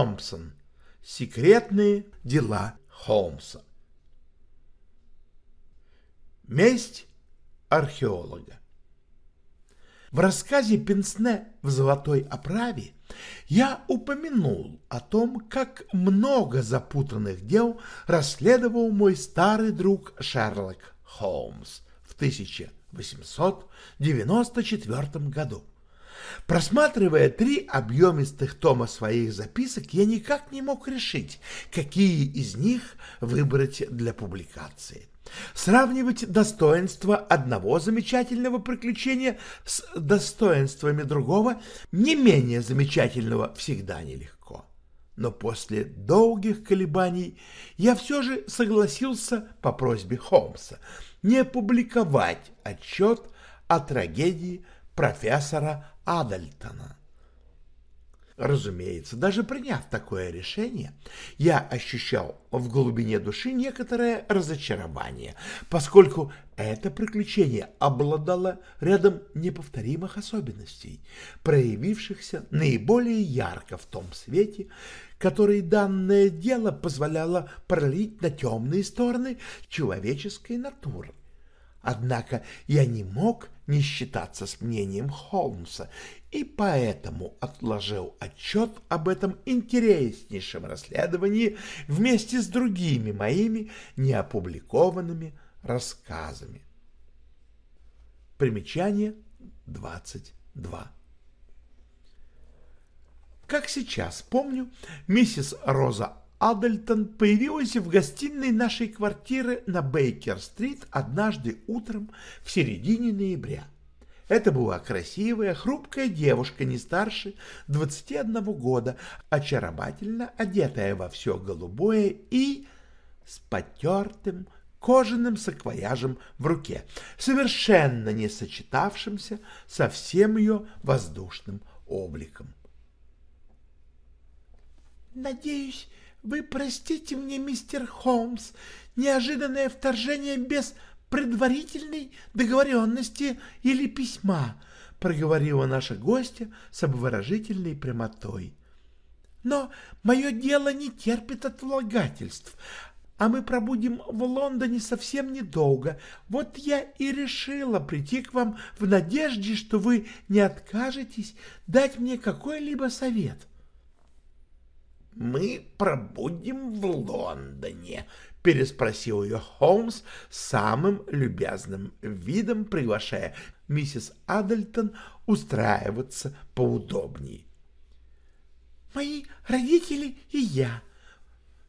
Томпсон. Секретные дела Холмса. Месть археолога. В рассказе Пенсне в «Золотой оправе» я упомянул о том, как много запутанных дел расследовал мой старый друг Шерлок Холмс в 1894 году. Просматривая три объемистых тома своих записок, я никак не мог решить, какие из них выбрать для публикации. Сравнивать достоинства одного замечательного приключения с достоинствами другого, не менее замечательного, всегда нелегко. Но после долгих колебаний я все же согласился по просьбе Холмса не публиковать отчет о трагедии профессора Адальтона. Разумеется, даже приняв такое решение, я ощущал в глубине души некоторое разочарование, поскольку это приключение обладало рядом неповторимых особенностей, проявившихся наиболее ярко в том свете, который данное дело позволяло пролить на темные стороны человеческой натуры. Однако я не мог не считаться с мнением Холмса и поэтому отложил отчет об этом интереснейшем расследовании вместе с другими моими неопубликованными рассказами. Примечание 22. Как сейчас помню, миссис Роза Адельтон появилась в гостиной нашей квартиры на Бейкер-стрит однажды утром в середине ноября. Это была красивая, хрупкая девушка, не старше 21 года, очаровательно одетая во все голубое и с потертым кожаным саквояжем в руке, совершенно не сочетавшимся со всем ее воздушным обликом. «Надеюсь, вы простите мне, мистер Холмс, неожиданное вторжение без предварительной договоренности или письма, проговорила наша гостья с обворожительной прямотой. Но мое дело не терпит отлагательств, а мы пробудем в Лондоне совсем недолго. Вот я и решила прийти к вам в надежде, что вы не откажетесь дать мне какой-либо совет мы пробудем в Лондоне?» — переспросил ее Холмс самым любезным видом, приглашая миссис Адельтон устраиваться поудобнее. «Мои родители и я.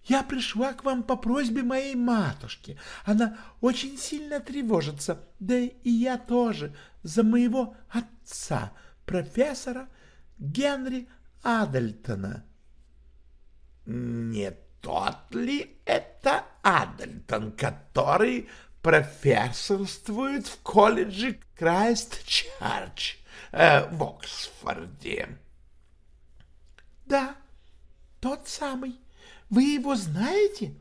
Я пришла к вам по просьбе моей матушки. Она очень сильно тревожится, да и я тоже, за моего отца, профессора Генри Адельтона». Не тот ли это Адельтон, который профессорствует в колледже Крайст-Чарч э, в Оксфорде? Да, тот самый. Вы его знаете?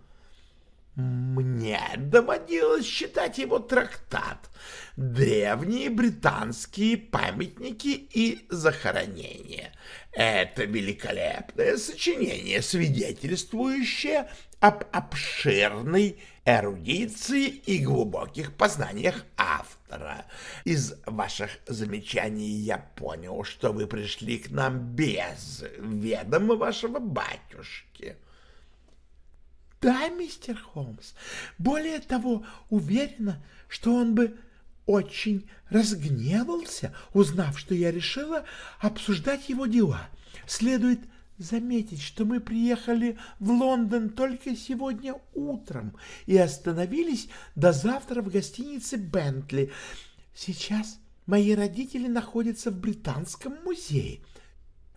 Мне доводилось читать его трактат «Древние британские памятники и захоронения». Это великолепное сочинение, свидетельствующее об обширной эрудиции и глубоких познаниях автора. Из ваших замечаний я понял, что вы пришли к нам без ведома вашего батюшки. Да, мистер Холмс. Более того, уверена, что он бы очень разгневался, узнав, что я решила обсуждать его дела. Следует заметить, что мы приехали в Лондон только сегодня утром и остановились до завтра в гостинице «Бентли». Сейчас мои родители находятся в Британском музее.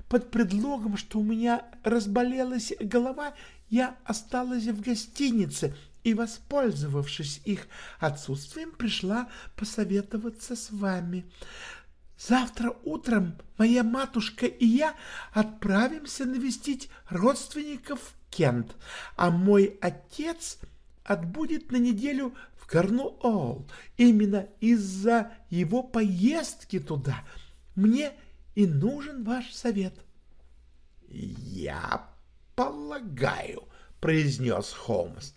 Под предлогом, что у меня разболелась голова, я осталась в гостинице и, воспользовавшись их отсутствием, пришла посоветоваться с вами. Завтра утром моя матушка и я отправимся навестить родственников в Кент, а мой отец отбудет на неделю в Корнуолл. Именно из-за его поездки туда мне и нужен ваш совет. — Я полагаю, — произнес Холмс,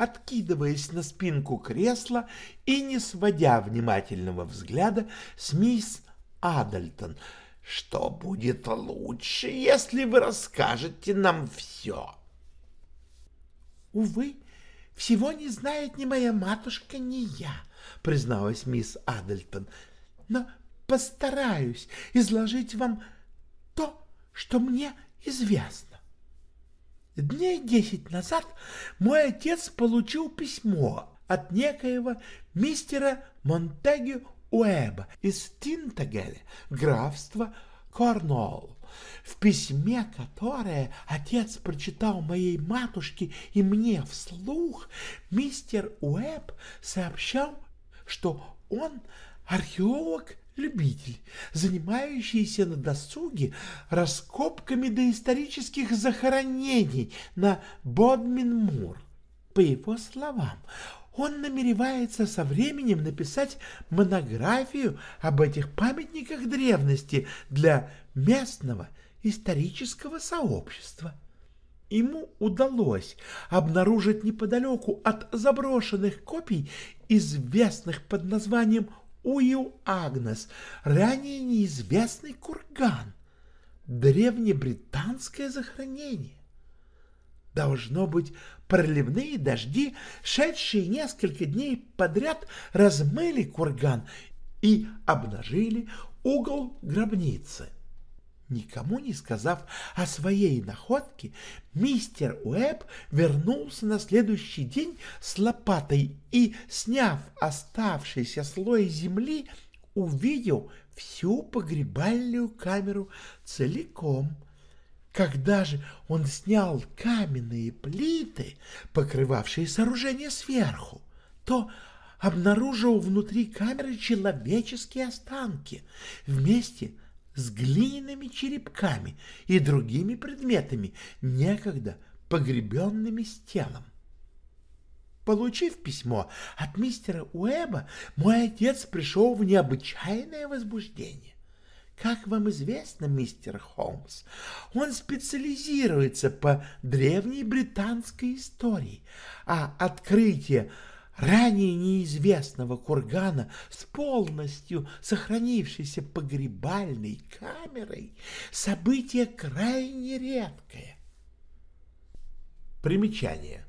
откидываясь на спинку кресла и не сводя внимательного взгляда с мисс Адальтон, что будет лучше, если вы расскажете нам все. Увы, всего не знает ни моя матушка, ни я, призналась мисс Адальтон, но постараюсь изложить вам то, что мне известно. Дней десять назад мой отец получил письмо от некоего мистера Монтегю Уэба из Тинтагеля, графства Корнуолл. В письме, которое отец прочитал моей матушке и мне вслух, мистер Уэб сообщал, что он археолог-любитель, занимающийся на досуге раскопками доисторических захоронений на Бодмин-Мур. По его словам, он намеревается со временем написать монографию об этих памятниках древности для местного исторического сообщества. Ему удалось обнаружить неподалеку от заброшенных копий, известных под названием Уил Агнес, ранее неизвестный курган, древнебританское захоронение. Должно быть, проливные дожди, шедшие несколько дней подряд, размыли курган и обнажили угол гробницы. Никому не сказав о своей находке, мистер Уэбб вернулся на следующий день с лопатой и, сняв оставшийся слой земли, увидел всю погребальную камеру целиком — когда же он снял каменные плиты, покрывавшие сооружение сверху, то обнаружил внутри камеры человеческие останки. Вместе с глиняными черепками и другими предметами, некогда погребенными с телом. Получив письмо от мистера Уэба, мой отец пришел в необычайное возбуждение. Как вам известно, мистер Холмс, он специализируется по древней британской истории, а открытие ранее неизвестного кургана с полностью сохранившейся погребальной камерой — событие крайне редкое. Примечание.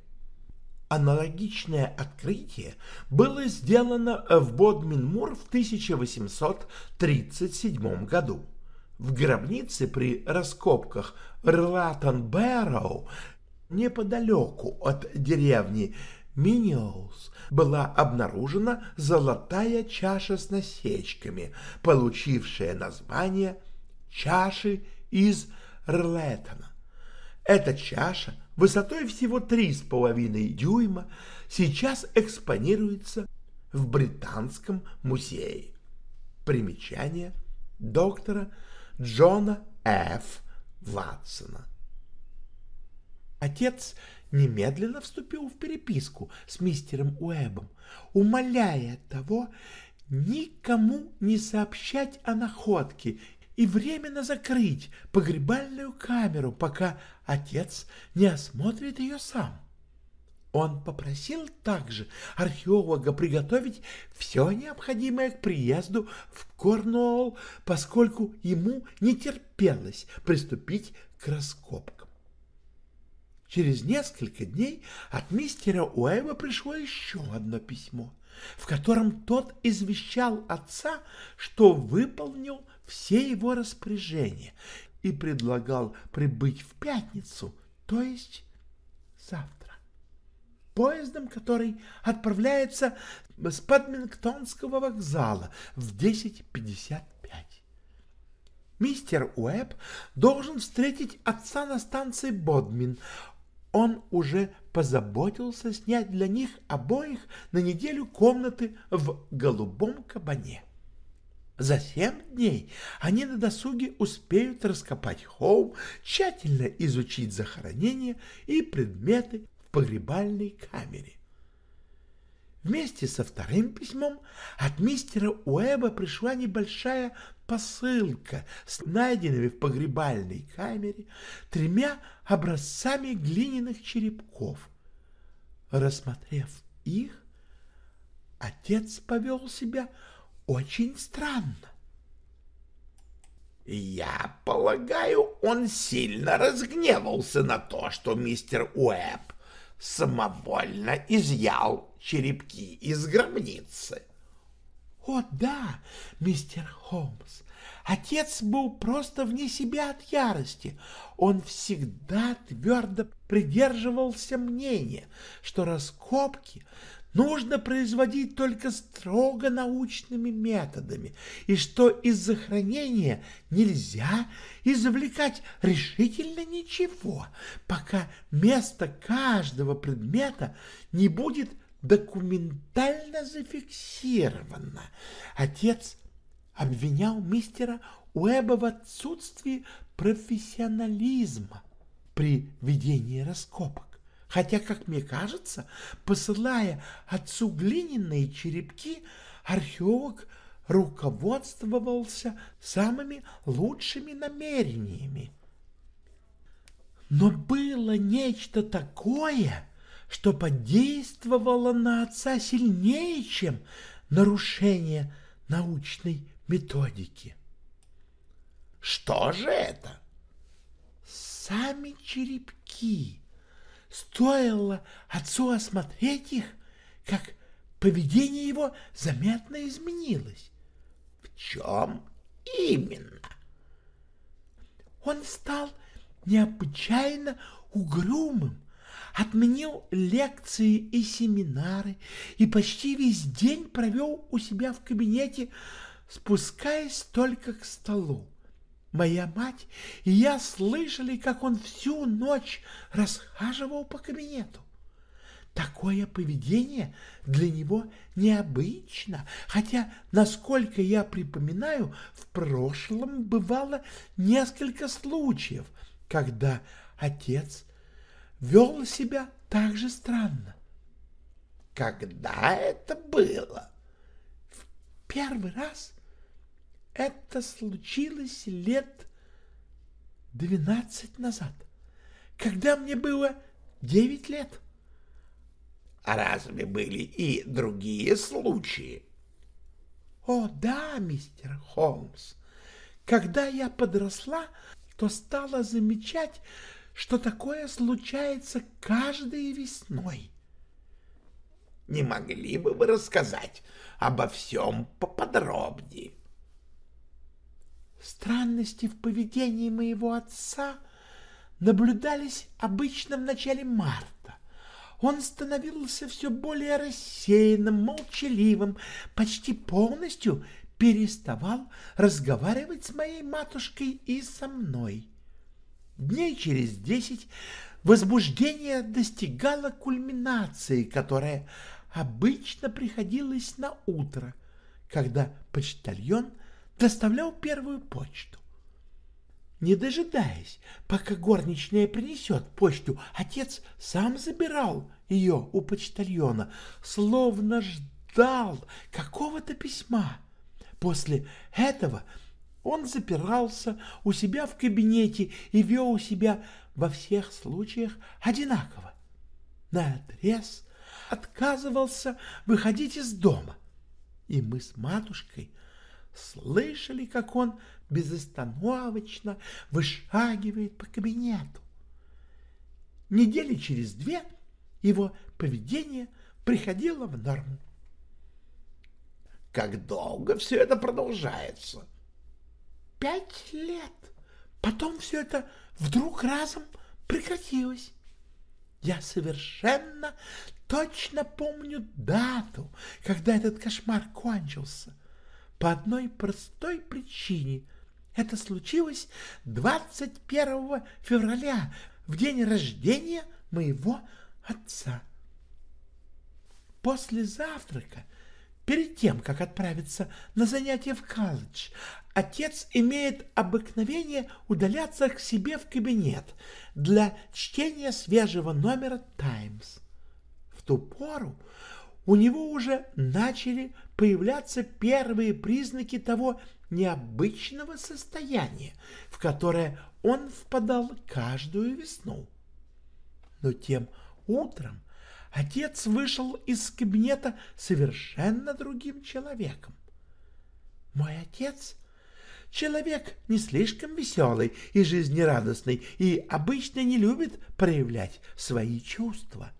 Аналогичное открытие было сделано в Бодмин-Мур в 1837 году. В гробнице при раскопках Рлатон-Бэрроу неподалеку от деревни Миниоус была обнаружена золотая чаша с насечками, получившая название «чаши из Рлеттона». Эта чаша высотой всего 3,5 дюйма сейчас экспонируется в Британском музее. Примечание доктора Джона Ф. Ватсона. Отец немедленно вступил в переписку с мистером Уэбом, умоляя того никому не сообщать о находке и временно закрыть погребальную камеру, пока отец не осмотрит ее сам. Он попросил также археолога приготовить все необходимое к приезду в Корнуолл, поскольку ему не терпелось приступить к раскопкам. Через несколько дней от мистера Уэйва пришло еще одно письмо, в котором тот извещал отца, что выполнил все его распоряжения, и предлагал прибыть в пятницу, то есть завтра. Поездом, который отправляется с Падмингтонского вокзала в 10.55. Мистер Уэбб должен встретить отца на станции Бодмин. Он уже позаботился снять для них обоих на неделю комнаты в голубом кабане. За семь дней они на досуге успеют раскопать холм, тщательно изучить захоронения и предметы в погребальной камере. Вместе со вторым письмом от мистера Уэба пришла небольшая посылка с найденными в погребальной камере тремя образцами глиняных черепков. Рассмотрев их, отец повел себя очень странно. Я полагаю, он сильно разгневался на то, что мистер Уэбб самовольно изъял черепки из гробницы. — О, да, мистер Холмс, отец был просто вне себя от ярости. Он всегда твердо придерживался мнения, что раскопки нужно производить только строго научными методами, и что из захоронения нельзя извлекать решительно ничего, пока место каждого предмета не будет документально зафиксировано. Отец обвинял мистера Уэба в отсутствии профессионализма при ведении раскопок хотя, как мне кажется, посылая отцу глиняные черепки, археолог руководствовался самыми лучшими намерениями. Но было нечто такое, что подействовало на отца сильнее, чем нарушение научной методики. Что же это? Сами черепки. Стоило отцу осмотреть их, как поведение его заметно изменилось. В чем именно? Он стал необычайно угрюмым, отменил лекции и семинары и почти весь день провел у себя в кабинете, спускаясь только к столу. Моя мать и я слышали, как он всю ночь расхаживал по кабинету. Такое поведение для него необычно, хотя, насколько я припоминаю, в прошлом бывало несколько случаев, когда отец вел себя так же странно. Когда это было? В первый раз это случилось лет двенадцать назад, когда мне было девять лет. А разве были и другие случаи? О, да, мистер Холмс. Когда я подросла, то стала замечать, что такое случается каждой весной. Не могли бы вы рассказать обо всем поподробнее? Странности в поведении моего отца наблюдались обычно в начале марта. Он становился все более рассеянным, молчаливым, почти полностью переставал разговаривать с моей матушкой и со мной. Дней через десять возбуждение достигало кульминации, которая обычно приходилась на утро, когда почтальон доставлял первую почту. Не дожидаясь, пока горничная принесет почту, отец сам забирал ее у почтальона, словно ждал какого-то письма. После этого он запирался у себя в кабинете и вел себя во всех случаях одинаково. Наотрез отказывался выходить из дома, и мы с матушкой слышали, как он безостановочно вышагивает по кабинету. Недели через две его поведение приходило в норму. Как долго все это продолжается? Пять лет. Потом все это вдруг разом прекратилось. Я совершенно точно помню дату, когда этот кошмар кончился. По одной простой причине. Это случилось 21 февраля, в день рождения моего отца. После завтрака, перед тем, как отправиться на занятия в колледж, отец имеет обыкновение удаляться к себе в кабинет для чтения свежего номера «Таймс». В ту пору у него уже начали появляться первые признаки того необычного состояния, в которое он впадал каждую весну. Но тем утром отец вышел из кабинета совершенно другим человеком. Мой отец — человек не слишком веселый и жизнерадостный и обычно не любит проявлять свои чувства.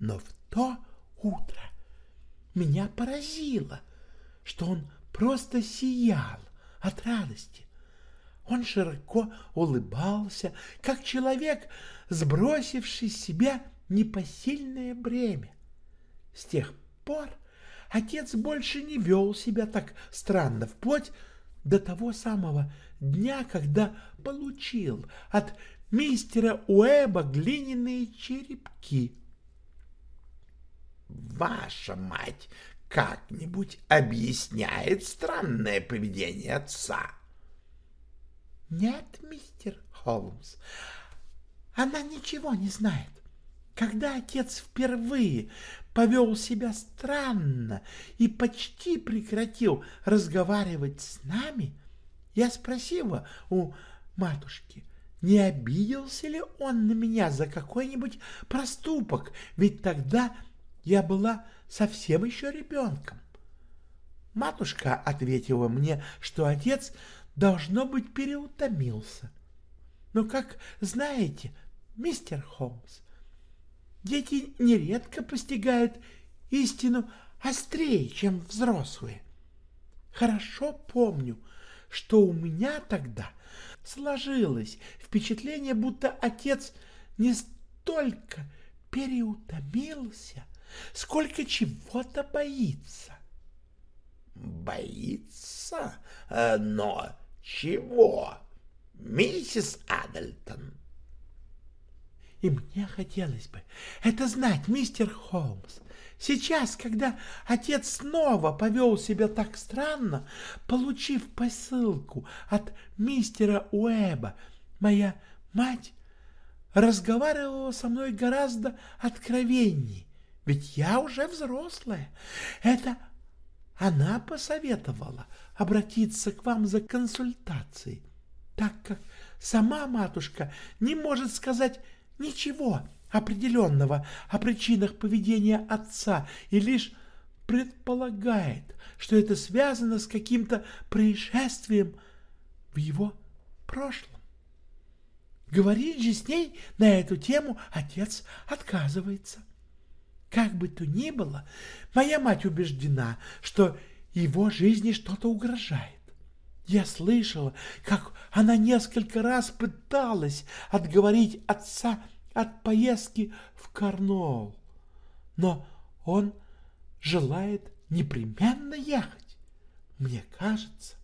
Но в то утро меня поразило, что он просто сиял от радости. Он широко улыбался, как человек, сбросивший с себя непосильное бремя. С тех пор отец больше не вел себя так странно, вплоть до того самого дня, когда получил от мистера Уэба глиняные черепки. «Ваша мать как-нибудь объясняет странное поведение отца?» «Нет, мистер Холмс, она ничего не знает. Когда отец впервые повел себя странно и почти прекратил разговаривать с нами, я спросила у матушки, не обиделся ли он на меня за какой-нибудь проступок, ведь тогда я была совсем еще ребенком. Матушка ответила мне, что отец, должно быть, переутомился. Но, как знаете, мистер Холмс, дети нередко постигают истину острее, чем взрослые. Хорошо помню, что у меня тогда сложилось впечатление, будто отец не столько переутомился, сколько чего-то боится. Боится? Э, но чего, миссис Адельтон? И мне хотелось бы это знать, мистер Холмс. Сейчас, когда отец снова повел себя так странно, получив посылку от мистера Уэба, моя мать разговаривала со мной гораздо откровенней, ведь я уже взрослая. Это она посоветовала обратиться к вам за консультацией, так как сама матушка не может сказать ничего определенного о причинах поведения отца и лишь предполагает, что это связано с каким-то происшествием в его прошлом. Говорить же с ней на эту тему отец отказывается. Как бы то ни было, моя мать убеждена, что его жизни что-то угрожает. Я слышала, как она несколько раз пыталась отговорить отца от поездки в Корнуолл, но он желает непременно ехать. Мне кажется,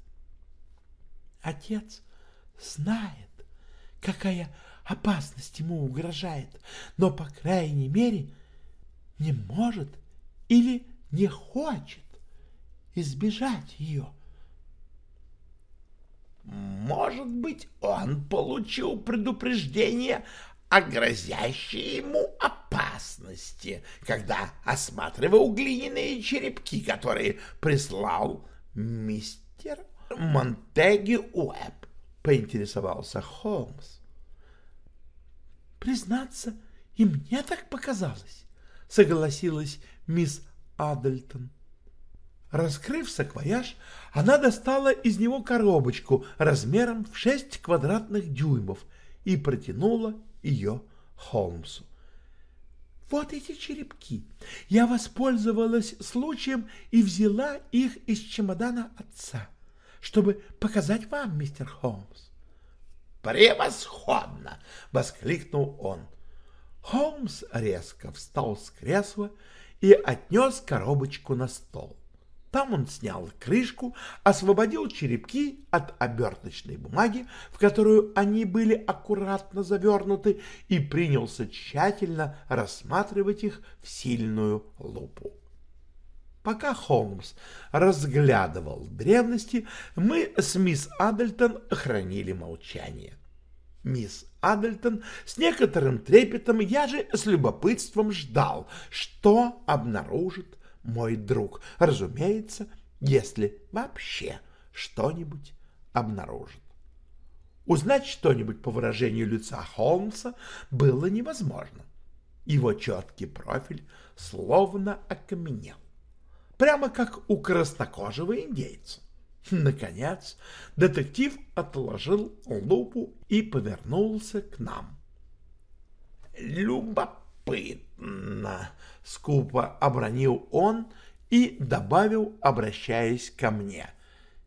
отец знает, какая опасность ему угрожает, но, по крайней мере, не может или не хочет избежать ее. Может быть, он получил предупреждение о грозящей ему опасности, когда осматривал глиняные черепки, которые прислал мистер Монтеги Уэбб, поинтересовался Холмс. Признаться, и мне так показалось, согласилась мисс Адельтон. Раскрыв саквояж, она достала из него коробочку размером в шесть квадратных дюймов и протянула ее Холмсу. Вот эти черепки. Я воспользовалась случаем и взяла их из чемодана отца, чтобы показать вам, мистер Холмс. Превосходно! — воскликнул он. Холмс резко встал с кресла и отнес коробочку на стол. Там он снял крышку, освободил черепки от оберточной бумаги, в которую они были аккуратно завернуты, и принялся тщательно рассматривать их в сильную лупу. Пока Холмс разглядывал древности, мы с мисс Адельтон хранили молчание. Мисс Адельтон с некоторым трепетом, я же с любопытством ждал, что обнаружит мой друг. Разумеется, если вообще что-нибудь обнаружит. Узнать что-нибудь по выражению лица Холмса было невозможно. Его четкий профиль словно окаменел, прямо как у краснокожего индейца. Наконец, детектив отложил лупу и повернулся к нам. «Любопытно!» — скупо обронил он и добавил, обращаясь ко мне.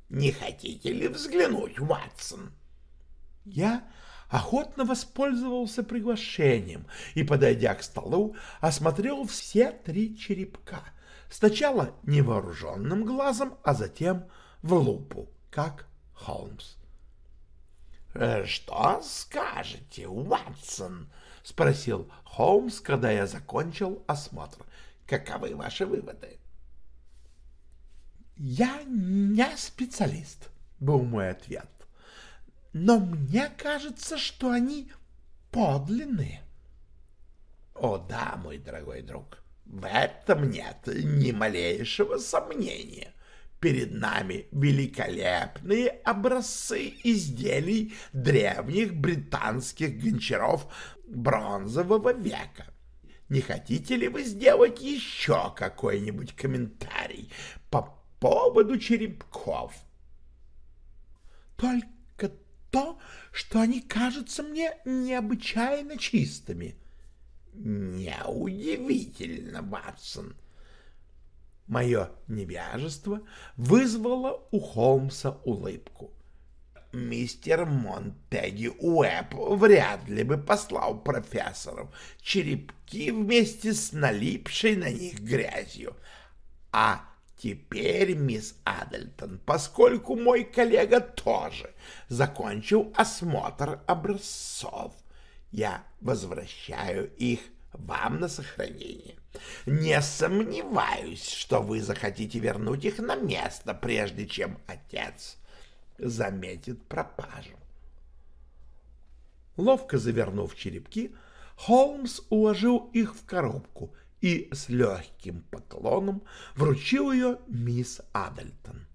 «Не хотите ли взглянуть, Ватсон?» Я охотно воспользовался приглашением и, подойдя к столу, осмотрел все три черепка. Сначала невооруженным глазом, а затем в лупу, как Холмс. «Э, «Что скажете, Ватсон?» — спросил Холмс, когда я закончил осмотр. «Каковы ваши выводы?» «Я не специалист», — был мой ответ. «Но мне кажется, что они подлинные». «О да, мой дорогой друг, в этом нет ни малейшего сомнения перед нами великолепные образцы изделий древних британских гончаров бронзового века. Не хотите ли вы сделать еще какой-нибудь комментарий по поводу черепков? Только то, что они кажутся мне необычайно чистыми. Неудивительно, Ватсон. — Мое невяжество вызвало у Холмса улыбку. Мистер Монтеги Уэбб вряд ли бы послал профессорам черепки вместе с налипшей на них грязью. А теперь, мисс Адельтон, поскольку мой коллега тоже закончил осмотр образцов, я возвращаю их вам на сохранение. Не сомневаюсь, что вы захотите вернуть их на место, прежде чем отец заметит пропажу. Ловко завернув черепки, Холмс уложил их в коробку и с легким поклоном вручил ее мисс Адельтон.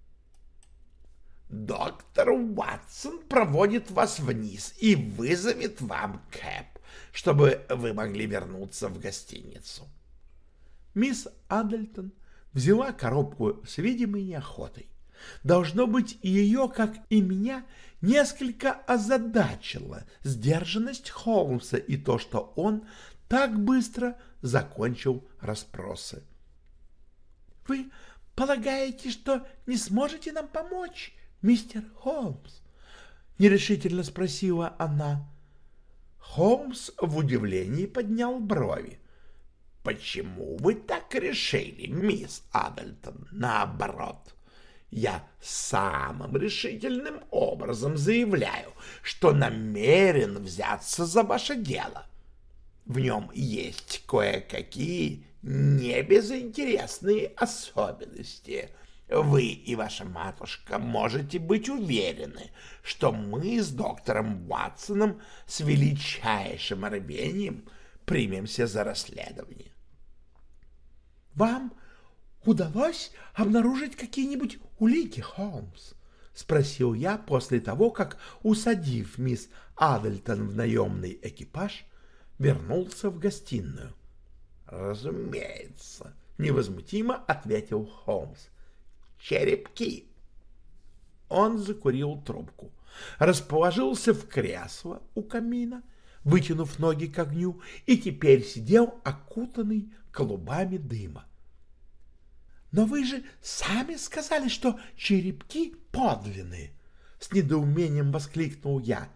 «Доктор Уатсон проводит вас вниз и вызовет вам кэп, чтобы вы могли вернуться в гостиницу». Мисс Адельтон взяла коробку с видимой неохотой. Должно быть, ее, как и меня, несколько озадачила сдержанность Холмса и то, что он так быстро закончил расспросы. — Вы полагаете, что не сможете нам помочь, мистер Холмс? — нерешительно спросила она. Холмс в удивлении поднял брови. Почему вы так решили, мисс Адельтон? Наоборот, я самым решительным образом заявляю, что намерен взяться за ваше дело. В нем есть кое-какие небезынтересные особенности. Вы и ваша матушка можете быть уверены, что мы с доктором Ватсоном с величайшим рвением примемся за расследование. Вам удалось обнаружить какие-нибудь улики, Холмс? — спросил я после того, как, усадив мисс Адельтон в наемный экипаж, вернулся в гостиную. — Разумеется, — невозмутимо ответил Холмс. — Черепки. Он закурил трубку, расположился в кресло у камина, вытянув ноги к огню, и теперь сидел окутанный клубами дыма. «Но вы же сами сказали, что черепки подлинные!» — с недоумением воскликнул я.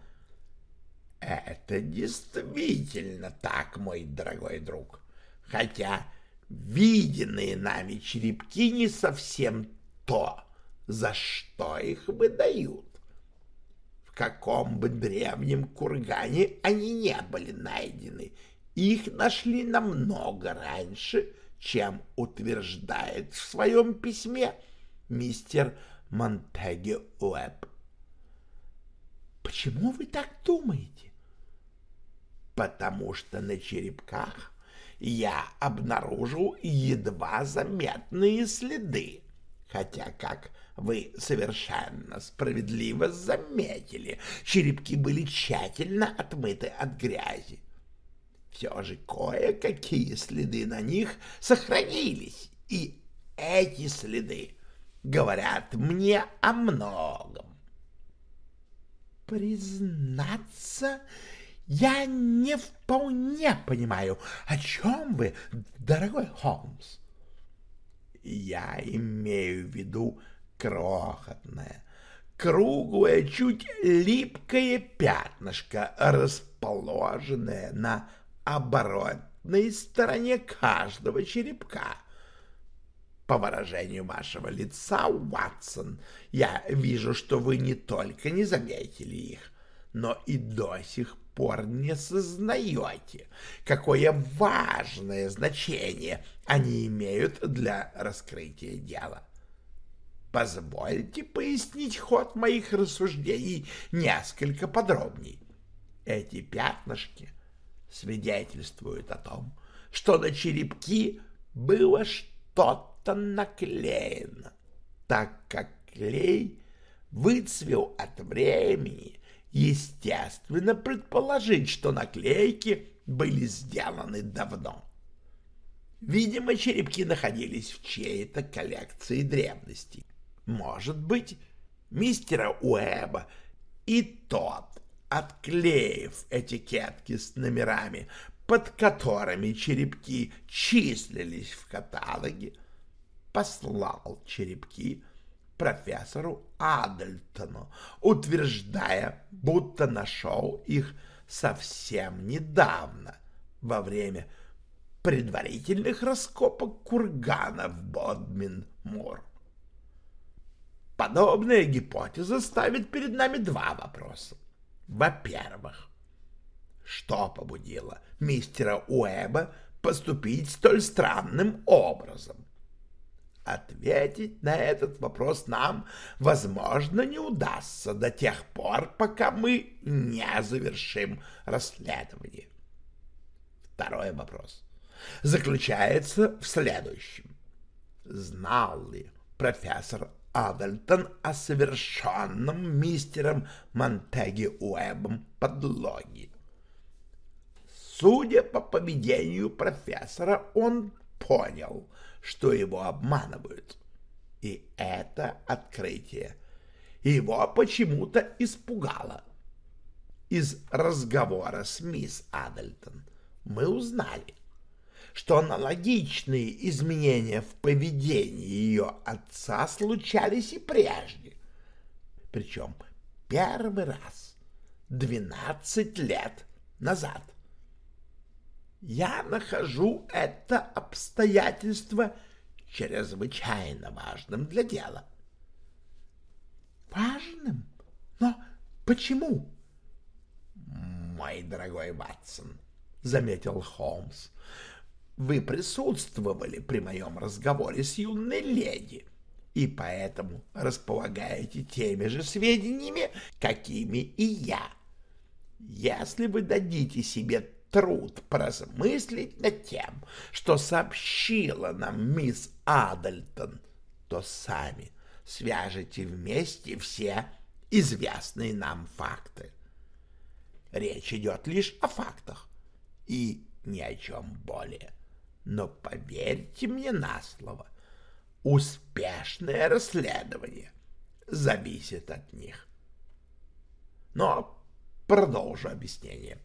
Это действительно так, мой дорогой друг. Хотя виденные нами черепки не совсем то, за что их выдают. В каком бы древнем кургане они не были найдены, их нашли намного раньше, чем утверждает в своем письме мистер Монтеги Уэбб. Почему вы так думаете? Потому что на черепках я обнаружил едва заметные следы, хотя, как вы совершенно справедливо заметили, черепки были тщательно отмыты от грязи все же кое-какие следы на них сохранились, и эти следы говорят мне о многом. Признаться, я не вполне понимаю, о чем вы, дорогой Холмс. Я имею в виду крохотное, круглое, чуть липкое пятнышко, расположенное на оборотной стороне каждого черепка. По выражению вашего лица, Уатсон, я вижу, что вы не только не заметили их, но и до сих пор не сознаете, какое важное значение они имеют для раскрытия дела. Позвольте пояснить ход моих рассуждений несколько подробней. Эти пятнышки свидетельствует о том, что на черепки было что-то наклеено, так как клей выцвел от времени, естественно предположить, что наклейки были сделаны давно. Видимо, черепки находились в чьей-то коллекции древностей. Может быть, мистера Уэба и тот отклеив этикетки с номерами, под которыми черепки числились в каталоге, послал черепки профессору Адельтону, утверждая, будто нашел их совсем недавно, во время предварительных раскопок кургана в Бодмин-Мур. Подобная гипотеза ставит перед нами два вопроса. Во-первых, что побудило мистера Уэба поступить столь странным образом? Ответить на этот вопрос нам, возможно, не удастся до тех пор, пока мы не завершим расследование. Второй вопрос заключается в следующем. Знал ли профессор Адальтон о совершенном мистером Монтеги Уэбом подлоге. Судя по поведению профессора, он понял, что его обманывают. И это открытие его почему-то испугало. Из разговора с мисс Адальтон мы узнали, что аналогичные изменения в поведении ее отца случались и прежде. Причем первый раз двенадцать лет назад. Я нахожу это обстоятельство чрезвычайно важным для дела. Важным? Но почему? Мой дорогой Ватсон, — заметил Холмс, вы присутствовали при моем разговоре с юной леди и поэтому располагаете теми же сведениями, какими и я. Если вы дадите себе труд поразмыслить над тем, что сообщила нам мисс Адальтон, то сами свяжете вместе все известные нам факты. Речь идет лишь о фактах и ни о чем более. Но поверьте мне на слово, успешное расследование зависит от них. Но продолжу объяснение.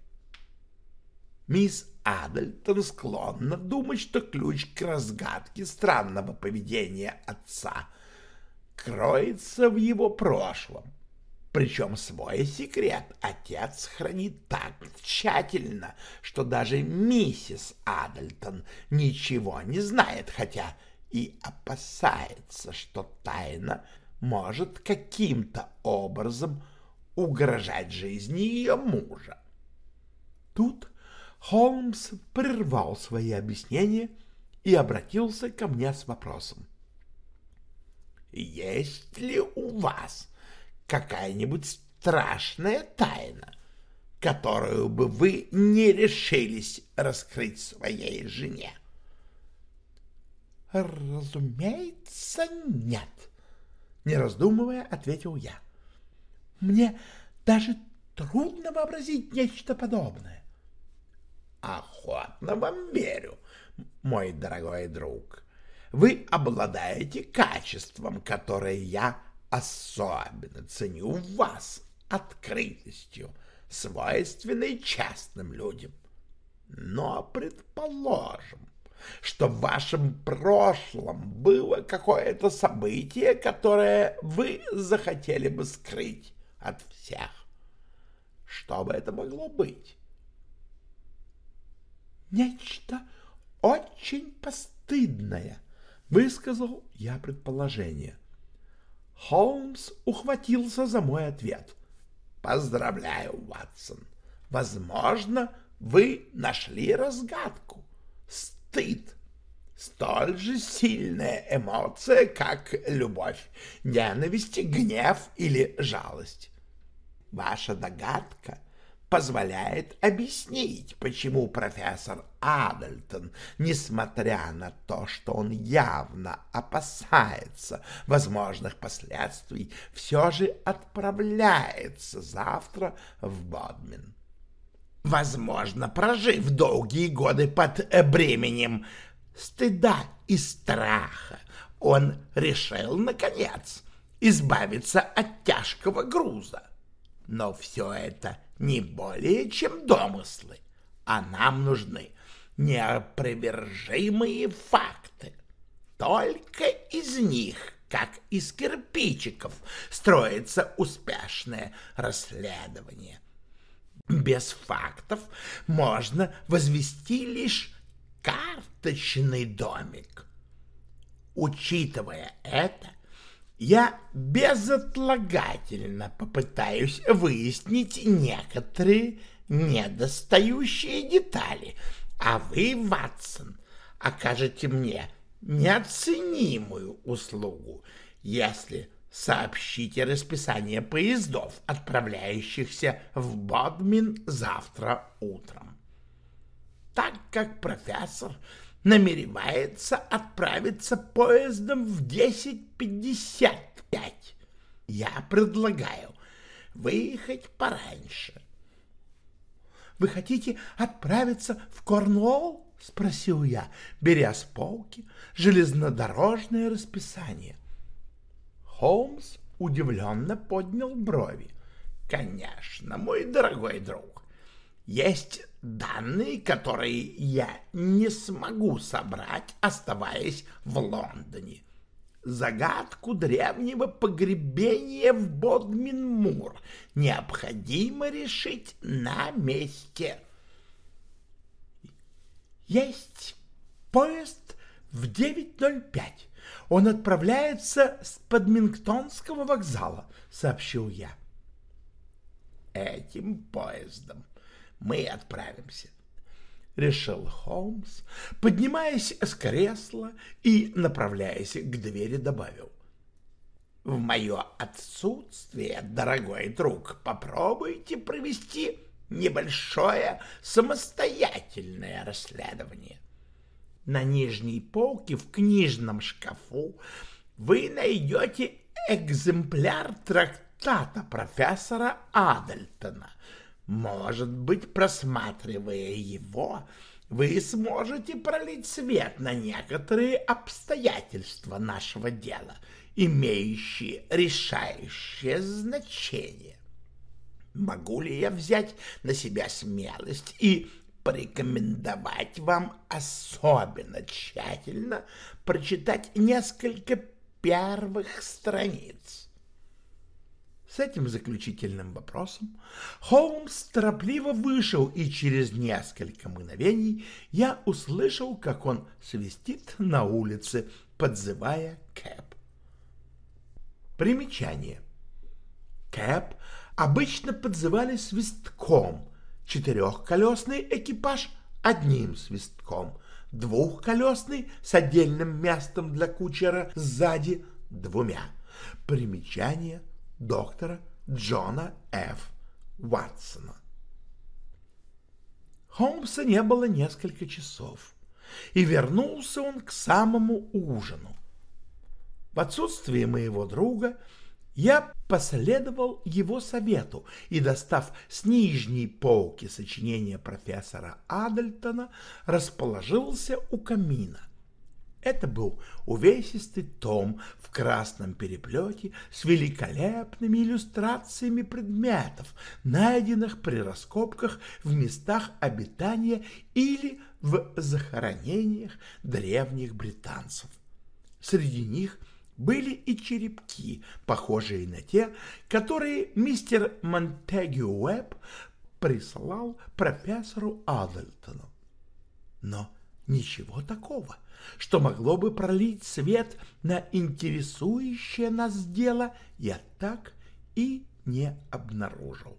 Мисс Адельтон склонна думать, что ключ к разгадке странного поведения отца кроется в его прошлом. Причем свой секрет отец хранит так тщательно, что даже миссис Адальтон ничего не знает, хотя и опасается, что тайна может каким-то образом угрожать жизни ее мужа. Тут Холмс прервал свои объяснения и обратился ко мне с вопросом. «Есть ли у вас какая-нибудь страшная тайна, которую бы вы не решились раскрыть своей жене?» «Разумеется, нет», — не раздумывая, ответил я. «Мне даже трудно вообразить нечто подобное». «Охотно вам верю, мой дорогой друг. Вы обладаете качеством, которое я особенно ценю вас, открытостью, свойственной частным людям. Но предположим, что в вашем прошлом было какое-то событие, которое вы захотели бы скрыть от всех. Что бы это могло быть? Нечто очень постыдное, высказал я предположение. Холмс ухватился за мой ответ. Поздравляю, Ватсон. Возможно, вы нашли разгадку стыд. Столь же сильная эмоция, как любовь, ненависть, гнев или жалость. Ваша догадка позволяет объяснить, почему профессор Адальтон, несмотря на то, что он явно опасается возможных последствий, все же отправляется завтра в Бодмин возможно, прожив долгие годы под бременем стыда и страха, он решил, наконец, избавиться от тяжкого груза. Но все это не более чем домыслы, а нам нужны неопровержимые факты. Только из них, как из кирпичиков, строится успешное расследование. Без фактов можно возвести лишь карточный домик. Учитывая это, я безотлагательно попытаюсь выяснить некоторые недостающие детали, а вы, Ватсон, окажете мне неоценимую услугу, если Сообщите расписание поездов, отправляющихся в Бодмин завтра утром. Так как профессор намеревается отправиться поездом в 10.55, я предлагаю выехать пораньше. — Вы хотите отправиться в Корнуолл? — спросил я, беря с полки железнодорожное расписание. Холмс удивленно поднял брови. «Конечно, мой дорогой друг, есть данные, которые я не смогу собрать, оставаясь в Лондоне. Загадку древнего погребения в Бодмин-Мур необходимо решить на месте». «Есть поезд в 9.05», он отправляется с Падмингтонского вокзала, сообщил я. Этим поездом мы отправимся, решил Холмс, поднимаясь с кресла и, направляясь к двери, добавил. В мое отсутствие, дорогой друг, попробуйте провести небольшое самостоятельное расследование. На нижней полке в книжном шкафу вы найдете экземпляр трактата профессора Адальтона. Может быть, просматривая его, вы сможете пролить свет на некоторые обстоятельства нашего дела, имеющие решающее значение. Могу ли я взять на себя смелость и порекомендовать вам особенно тщательно прочитать несколько первых страниц. С этим заключительным вопросом Холмс торопливо вышел, и через несколько мгновений я услышал, как он свистит на улице, подзывая Кэп. Примечание. Кэп обычно подзывали свистком, четырехколесный экипаж — одним свистком, двухколесный с отдельным местом для кучера сзади — двумя. Примечание доктора Джона Ф. Ватсона. Холмса не было несколько часов, и вернулся он к самому ужину. В отсутствие моего друга я последовал его совету и, достав с нижней полки сочинения профессора Адальтона, расположился у камина. Это был увесистый том в красном переплете с великолепными иллюстрациями предметов, найденных при раскопках в местах обитания или в захоронениях древних британцев. Среди них были и черепки, похожие на те, которые мистер Монтегю Уэбб прислал профессору Адельтону. Но ничего такого, что могло бы пролить свет на интересующее нас дело, я так и не обнаружил.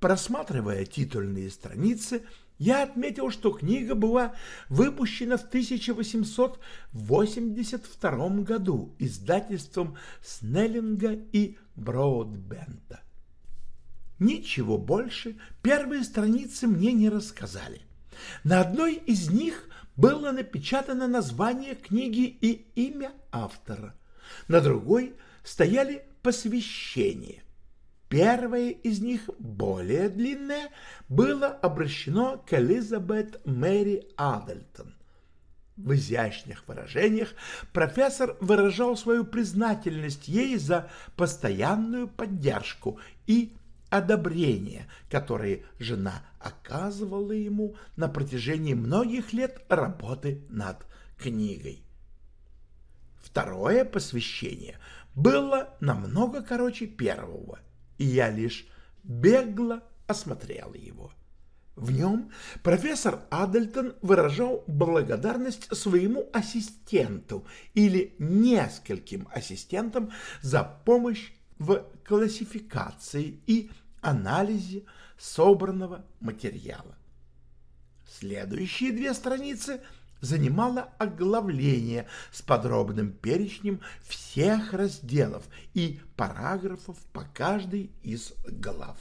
Просматривая титульные страницы, я отметил, что книга была выпущена в 1882 году издательством Снеллинга и Броудбента. Ничего больше первые страницы мне не рассказали. На одной из них было напечатано название книги и имя автора, на другой стояли посвящения. Первое из них, более длинное, было обращено к Элизабет Мэри Адельтон. В изящных выражениях профессор выражал свою признательность ей за постоянную поддержку и одобрение, которое жена оказывала ему на протяжении многих лет работы над книгой. Второе посвящение было намного короче первого, и я лишь бегло осмотрел его. В нем профессор Адельтон выражал благодарность своему ассистенту или нескольким ассистентам за помощь в классификации и анализе собранного материала. Следующие две страницы занимало оглавление с подробным перечнем всех разделов и параграфов по каждой из глав.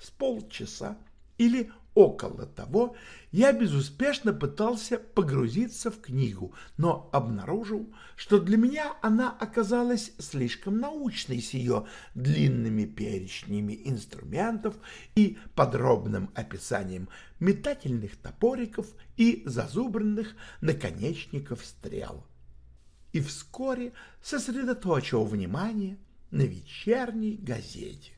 С полчаса или около того я безуспешно пытался погрузиться в книгу, но обнаружил, что для меня она оказалась слишком научной с ее длинными перечнями инструментов и подробным описанием метательных топориков и зазубренных наконечников стрел. И вскоре сосредоточил внимание на вечерней газете.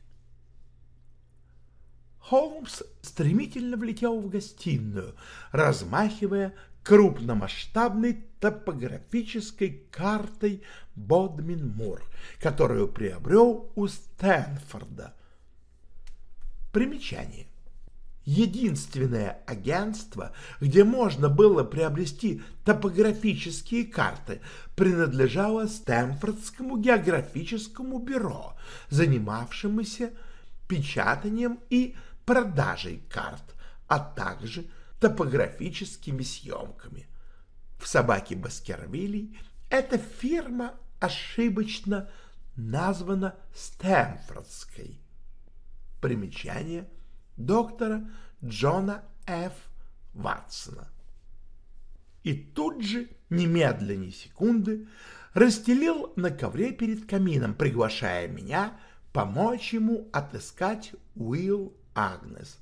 Холмс стремительно влетел в гостиную, размахивая крупномасштабной топографической картой Бодмин-Мур, которую приобрел у Стэнфорда. Примечание. Единственное агентство, где можно было приобрести топографические карты, принадлежало Стэнфордскому географическому бюро, занимавшемуся печатанием и продажей карт, а также топографическими съемками. В «Собаке Баскервилей» эта фирма ошибочно названа Стэнфордской. Примечание доктора Джона Ф. Ватсона. И тут же, немедленно секунды, расстелил на ковре перед камином, приглашая меня помочь ему отыскать Уилл Агнес,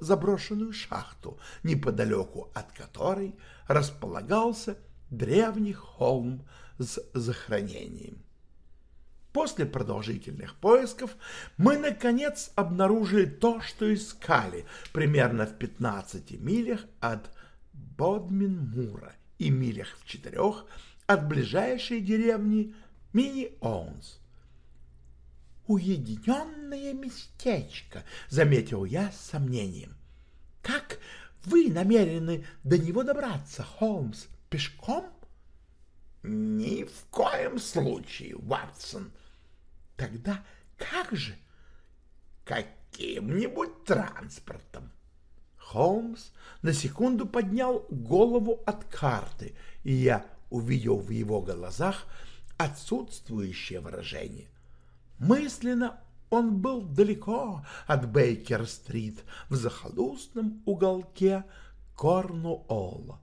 заброшенную шахту, неподалеку от которой располагался древний холм с захоронением. После продолжительных поисков мы, наконец, обнаружили то, что искали, примерно в 15 милях от Бодмин-Мура и милях в четырех от ближайшей деревни Мини-Оунс. Уединенное местечко, — заметил я с сомнением. — Как вы намерены до него добраться, Холмс? Пешком? — Ни в коем случае, Ватсон. — Тогда как же? — Каким-нибудь транспортом. Холмс на секунду поднял голову от карты, и я увидел в его глазах отсутствующее выражение. Мысленно он был далеко от Бейкер-стрит в захолустном уголке Корнуолла.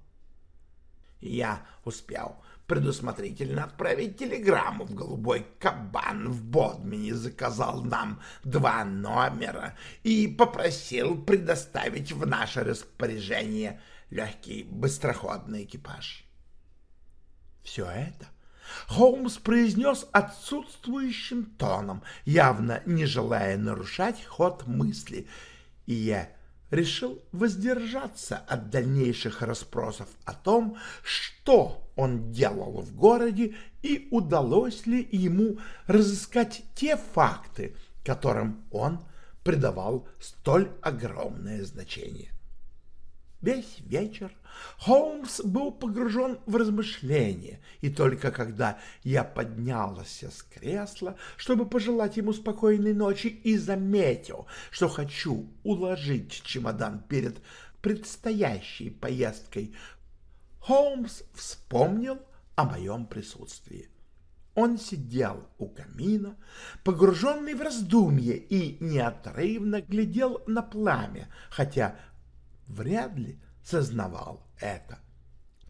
Я успел предусмотрительно отправить телеграмму в голубой кабан в Бодмине, заказал нам два номера и попросил предоставить в наше распоряжение легкий быстроходный экипаж. Все это Холмс произнес отсутствующим тоном, явно не желая нарушать ход мысли, и я решил воздержаться от дальнейших расспросов о том, что он делал в городе и удалось ли ему разыскать те факты, которым он придавал столь огромное значение. Весь вечер Холмс был погружен в размышления, и только когда я поднялся с кресла, чтобы пожелать ему спокойной ночи, и заметил, что хочу уложить чемодан перед предстоящей поездкой, Холмс вспомнил о моем присутствии. Он сидел у камина, погруженный в раздумье, и неотрывно глядел на пламя, хотя вряд ли сознавал это.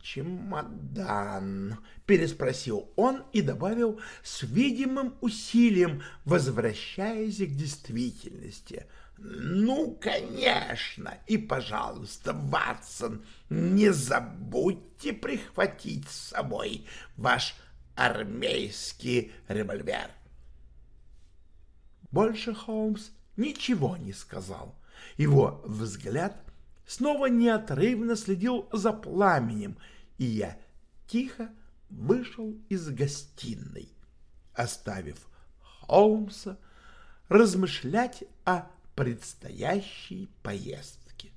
«Чемодан», — переспросил он и добавил с видимым усилием, возвращаясь к действительности. «Ну, конечно, и, пожалуйста, Ватсон, не забудьте прихватить с собой ваш армейский револьвер». Больше Холмс ничего не сказал. Его взгляд снова неотрывно следил за пламенем, и я тихо вышел из гостиной, оставив Холмса размышлять о предстоящей поездке.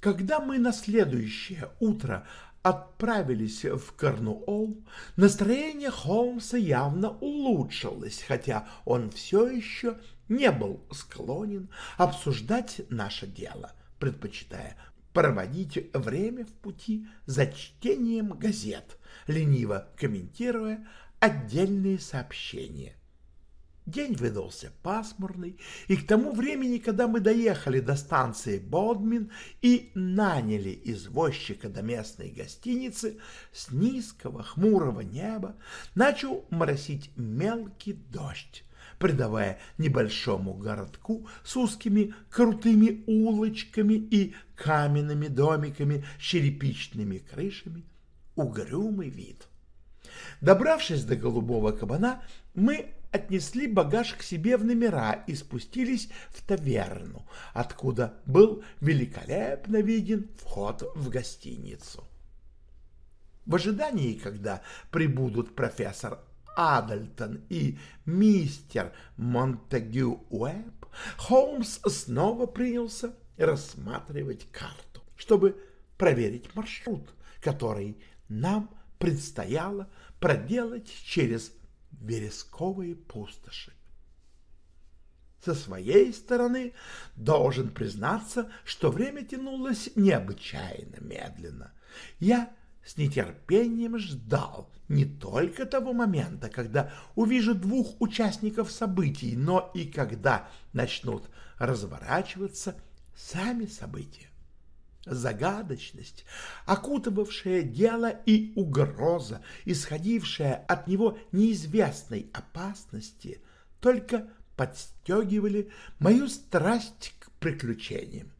Когда мы на следующее утро отправились в Корнуолл, настроение Холмса явно улучшилось, хотя он все еще не был склонен обсуждать наше дело, предпочитая проводить время в пути за чтением газет, лениво комментируя отдельные сообщения. День выдался пасмурный, и к тому времени, когда мы доехали до станции Бодмин и наняли извозчика до местной гостиницы, с низкого хмурого неба начал моросить мелкий дождь, придавая небольшому городку с узкими крутыми улочками и каменными домиками с черепичными крышами угрюмый вид. Добравшись до голубого кабана, мы отнесли багаж к себе в номера и спустились в таверну, откуда был великолепно виден вход в гостиницу. В ожидании, когда прибудут профессор Адальтон и мистер Монтегю Уэбб, Холмс снова принялся рассматривать карту, чтобы проверить маршрут, который нам предстояло проделать через вересковые пустоши. Со своей стороны должен признаться, что время тянулось необычайно медленно. Я с нетерпением ждал не только того момента, когда увижу двух участников событий, но и когда начнут разворачиваться сами события загадочность, окутывавшая дело и угроза, исходившая от него неизвестной опасности, только подстегивали мою страсть к приключениям.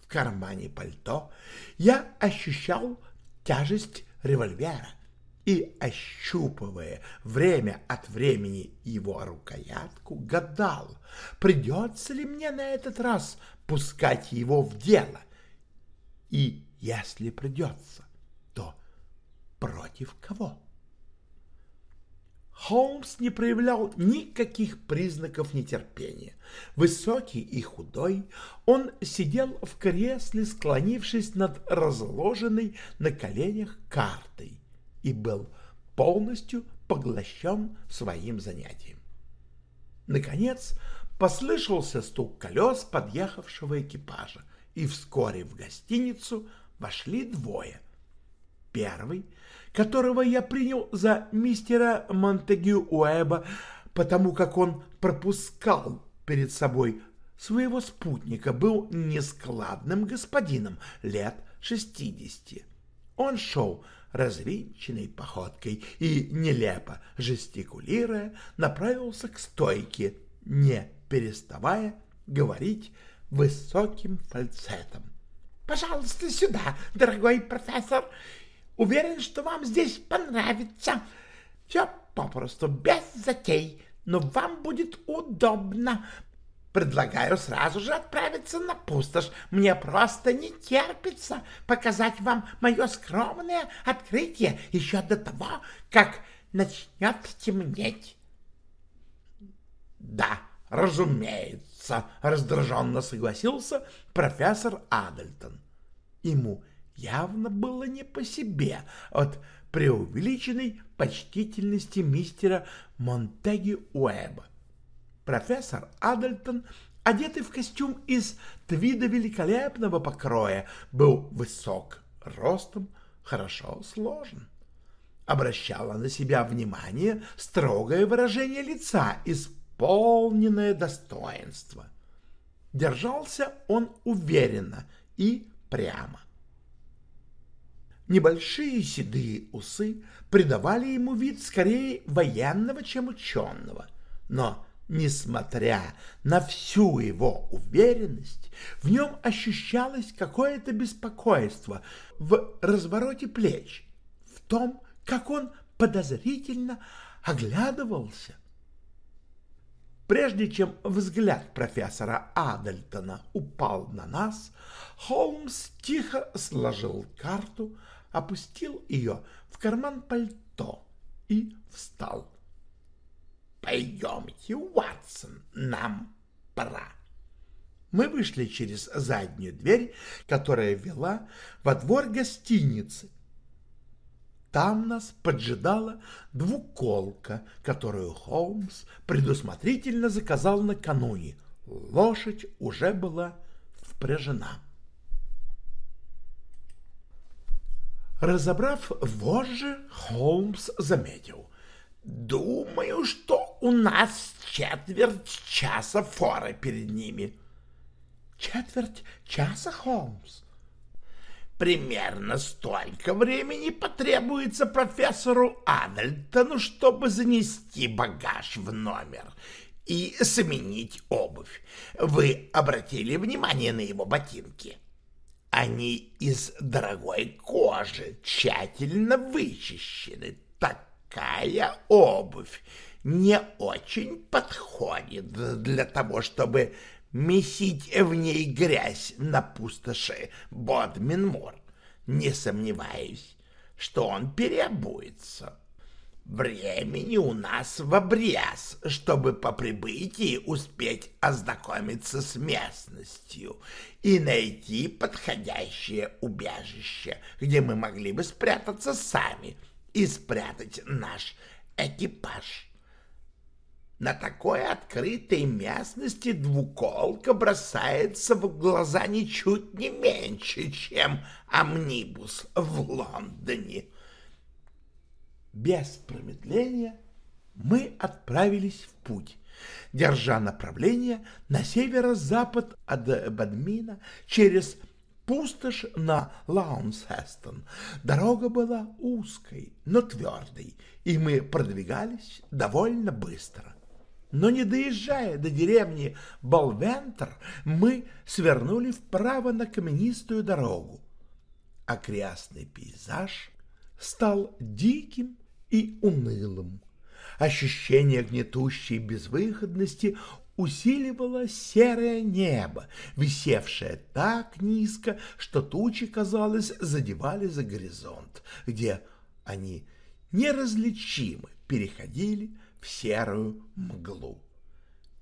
В кармане пальто я ощущал тяжесть револьвера и, ощупывая время от времени его рукоятку, гадал, придется ли мне на этот раз пускать его в дело и если придется, то против кого? Холмс не проявлял никаких признаков нетерпения. Высокий и худой, он сидел в кресле, склонившись над разложенной на коленях картой, и был полностью поглощен своим занятием. Наконец послышался стук колес подъехавшего экипажа, и вскоре в гостиницу вошли двое. Первый — которого я принял за мистера Монтегю Уэба, потому как он пропускал перед собой своего спутника, был нескладным господином лет шестидесяти. Он шел развинченной походкой и, нелепо жестикулируя, направился к стойке, не переставая говорить высоким фальцетом. «Пожалуйста, сюда, дорогой профессор, Уверен, что вам здесь понравится. Все попросту, без затей, но вам будет удобно. Предлагаю сразу же отправиться на пустошь. Мне просто не терпится показать вам мое скромное открытие еще до того, как начнет темнеть. Да, разумеется, раздраженно согласился профессор Адельтон. Ему явно было не по себе от преувеличенной почтительности мистера Монтеги Уэба. Профессор Адальтон, одетый в костюм из твида великолепного покроя, был высок ростом, хорошо сложен. Обращало на себя внимание строгое выражение лица, исполненное достоинство. Держался он уверенно и прямо. Небольшие седые усы придавали ему вид скорее военного, чем ученого. Но, несмотря на всю его уверенность, в нем ощущалось какое-то беспокойство в развороте плеч, в том, как он подозрительно оглядывался. Прежде чем взгляд профессора Адельтона упал на нас, Холмс тихо сложил карту, опустил ее в карман пальто и встал. «Пойдемте, Уатсон, нам пора». Мы вышли через заднюю дверь, которая вела во двор гостиницы. Там нас поджидала двуколка, которую Холмс предусмотрительно заказал накануне. Лошадь уже была впряжена. Разобрав вожжи, Холмс заметил. «Думаю, что у нас четверть часа форы перед ними». «Четверть часа, Холмс?» Примерно столько времени потребуется профессору Адальтону, чтобы занести багаж в номер и сменить обувь. Вы обратили внимание на его ботинки? Они из дорогой кожи, тщательно вычищены. Такая обувь не очень подходит для того, чтобы месить в ней грязь на пустоши Бодминмор. Не сомневаюсь, что он переобуется. Времени у нас в обрез, чтобы по прибытии успеть ознакомиться с местностью и найти подходящее убежище, где мы могли бы спрятаться сами и спрятать наш экипаж. На такой открытой местности двуколка бросается в глаза ничуть не меньше, чем амнибус в Лондоне. Без промедления мы отправились в путь, держа направление на северо-запад от Бадмина через пустошь на Лаунсхестон. Дорога была узкой, но твердой, и мы продвигались довольно быстро. Но не доезжая до деревни Болвентер, мы свернули вправо на каменистую дорогу. Окрестный пейзаж стал диким и унылым. Ощущение гнетущей безвыходности усиливало серое небо, висевшее так низко, что тучи, казалось, задевали за горизонт, где они неразличимы переходили в серую мглу.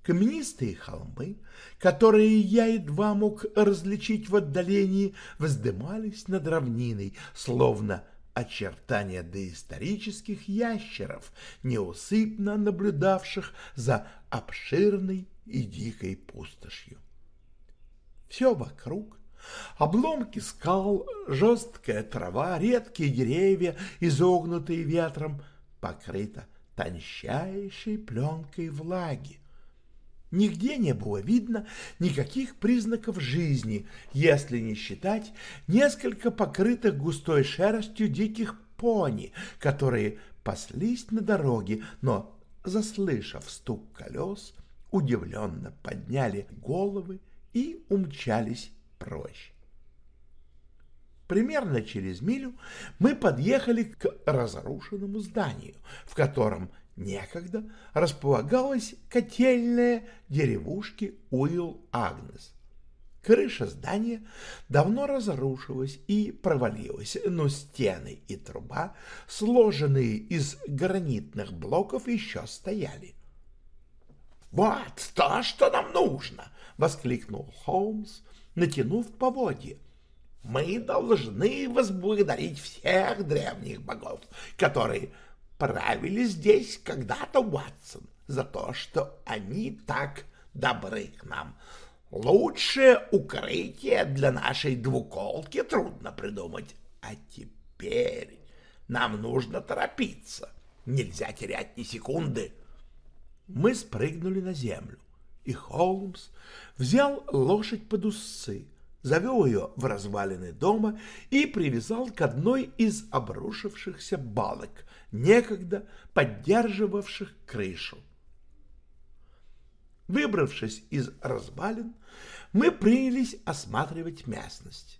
Каменистые холмы, которые я едва мог различить в отдалении, вздымались над равниной, словно очертания доисторических ящеров, неусыпно наблюдавших за обширной и дикой пустошью. Все вокруг Обломки скал, жесткая трава, редкие деревья, изогнутые ветром, покрыто тончайшей пленкой влаги. Нигде не было видно никаких признаков жизни, если не считать несколько покрытых густой шерстью диких пони, которые паслись на дороге, но, заслышав стук колес, удивленно подняли головы и умчались прочь. Примерно через милю мы подъехали к разрушенному зданию, в котором некогда располагалась котельная деревушки Уилл-Агнес. Крыша здания давно разрушилась и провалилась, но стены и труба, сложенные из гранитных блоков, еще стояли. «Вот то, что нам нужно!» — воскликнул Холмс, натянув поводья. «Мы должны возблагодарить всех древних богов, которые правили здесь когда-то, Уатсон, за то, что они так добры к нам. Лучшее укрытие для нашей двуколки трудно придумать. А теперь нам нужно торопиться. Нельзя терять ни секунды. Мы спрыгнули на землю, и Холмс взял лошадь под усы, завел ее в развалины дома и привязал к одной из обрушившихся балок, некогда поддерживавших крышу. Выбравшись из развалин, мы принялись осматривать местность.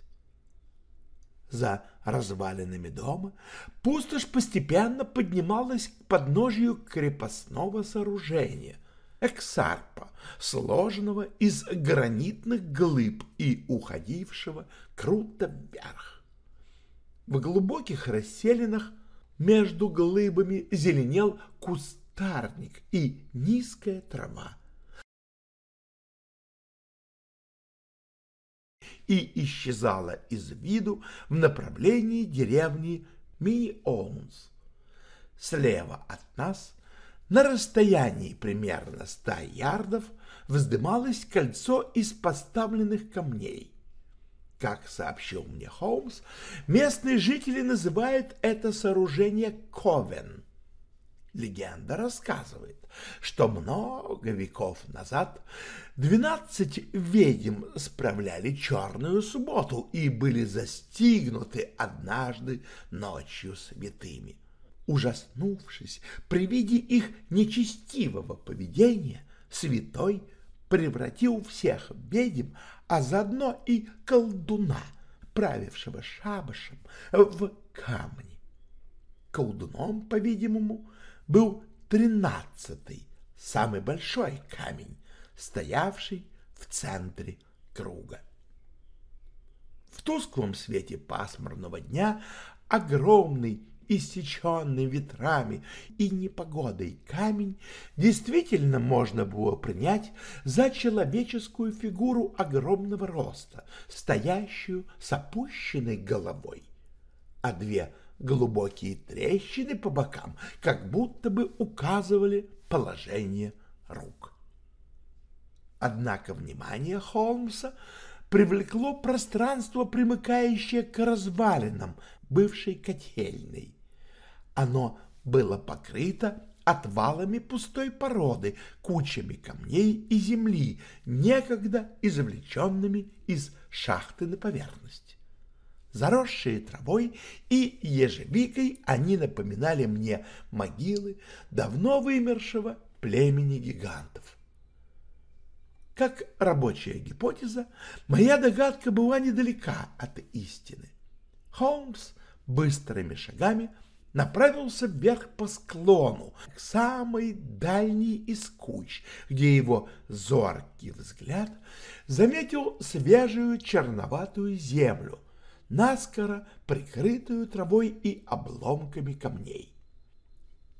За развалинами дома пустошь постепенно поднималась к подножию крепостного сооружения — Эксарпа, сложенного из гранитных глыб и уходившего круто вверх. В глубоких расселинах между глыбами зеленел кустарник и низкая трава. и исчезала из виду в направлении деревни Ми-Оунс. Слева от нас на расстоянии примерно ста ярдов вздымалось кольцо из поставленных камней. Как сообщил мне Холмс, местные жители называют это сооружение Ковен. Легенда рассказывает, что много веков назад двенадцать ведьм справляли черную субботу и были застигнуты однажды ночью святыми. Ужаснувшись при виде их нечестивого поведения, святой превратил всех ведьм, а заодно и колдуна, правившего шабашем, в камни. Колдуном, по-видимому, был тринадцатый, самый большой камень, стоявший в центре круга. В тусклом свете пасмурного дня огромный иссеченный ветрами и непогодой камень действительно можно было принять за человеческую фигуру огромного роста, стоящую с опущенной головой, а две глубокие трещины по бокам как будто бы указывали положение рук. Однако внимание Холмса привлекло пространство, примыкающее к развалинам бывшей котельной. Оно было покрыто отвалами пустой породы, кучами камней и земли, некогда извлеченными из шахты на поверхность. Заросшие травой и ежевикой они напоминали мне могилы давно вымершего племени гигантов. Как рабочая гипотеза, моя догадка была недалека от истины. Холмс быстрыми шагами – направился вверх по склону, к самой дальней из куч, где его зоркий взгляд заметил свежую черноватую землю, наскоро прикрытую травой и обломками камней.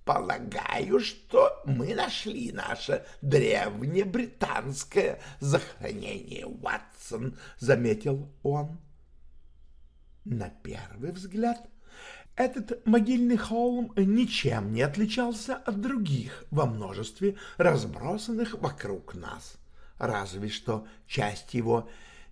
полагаю, что мы нашли наше древнебританское захоронение, Ватсон, — заметил он. На первый взгляд этот могильный холм ничем не отличался от других во множестве разбросанных вокруг нас, разве что часть его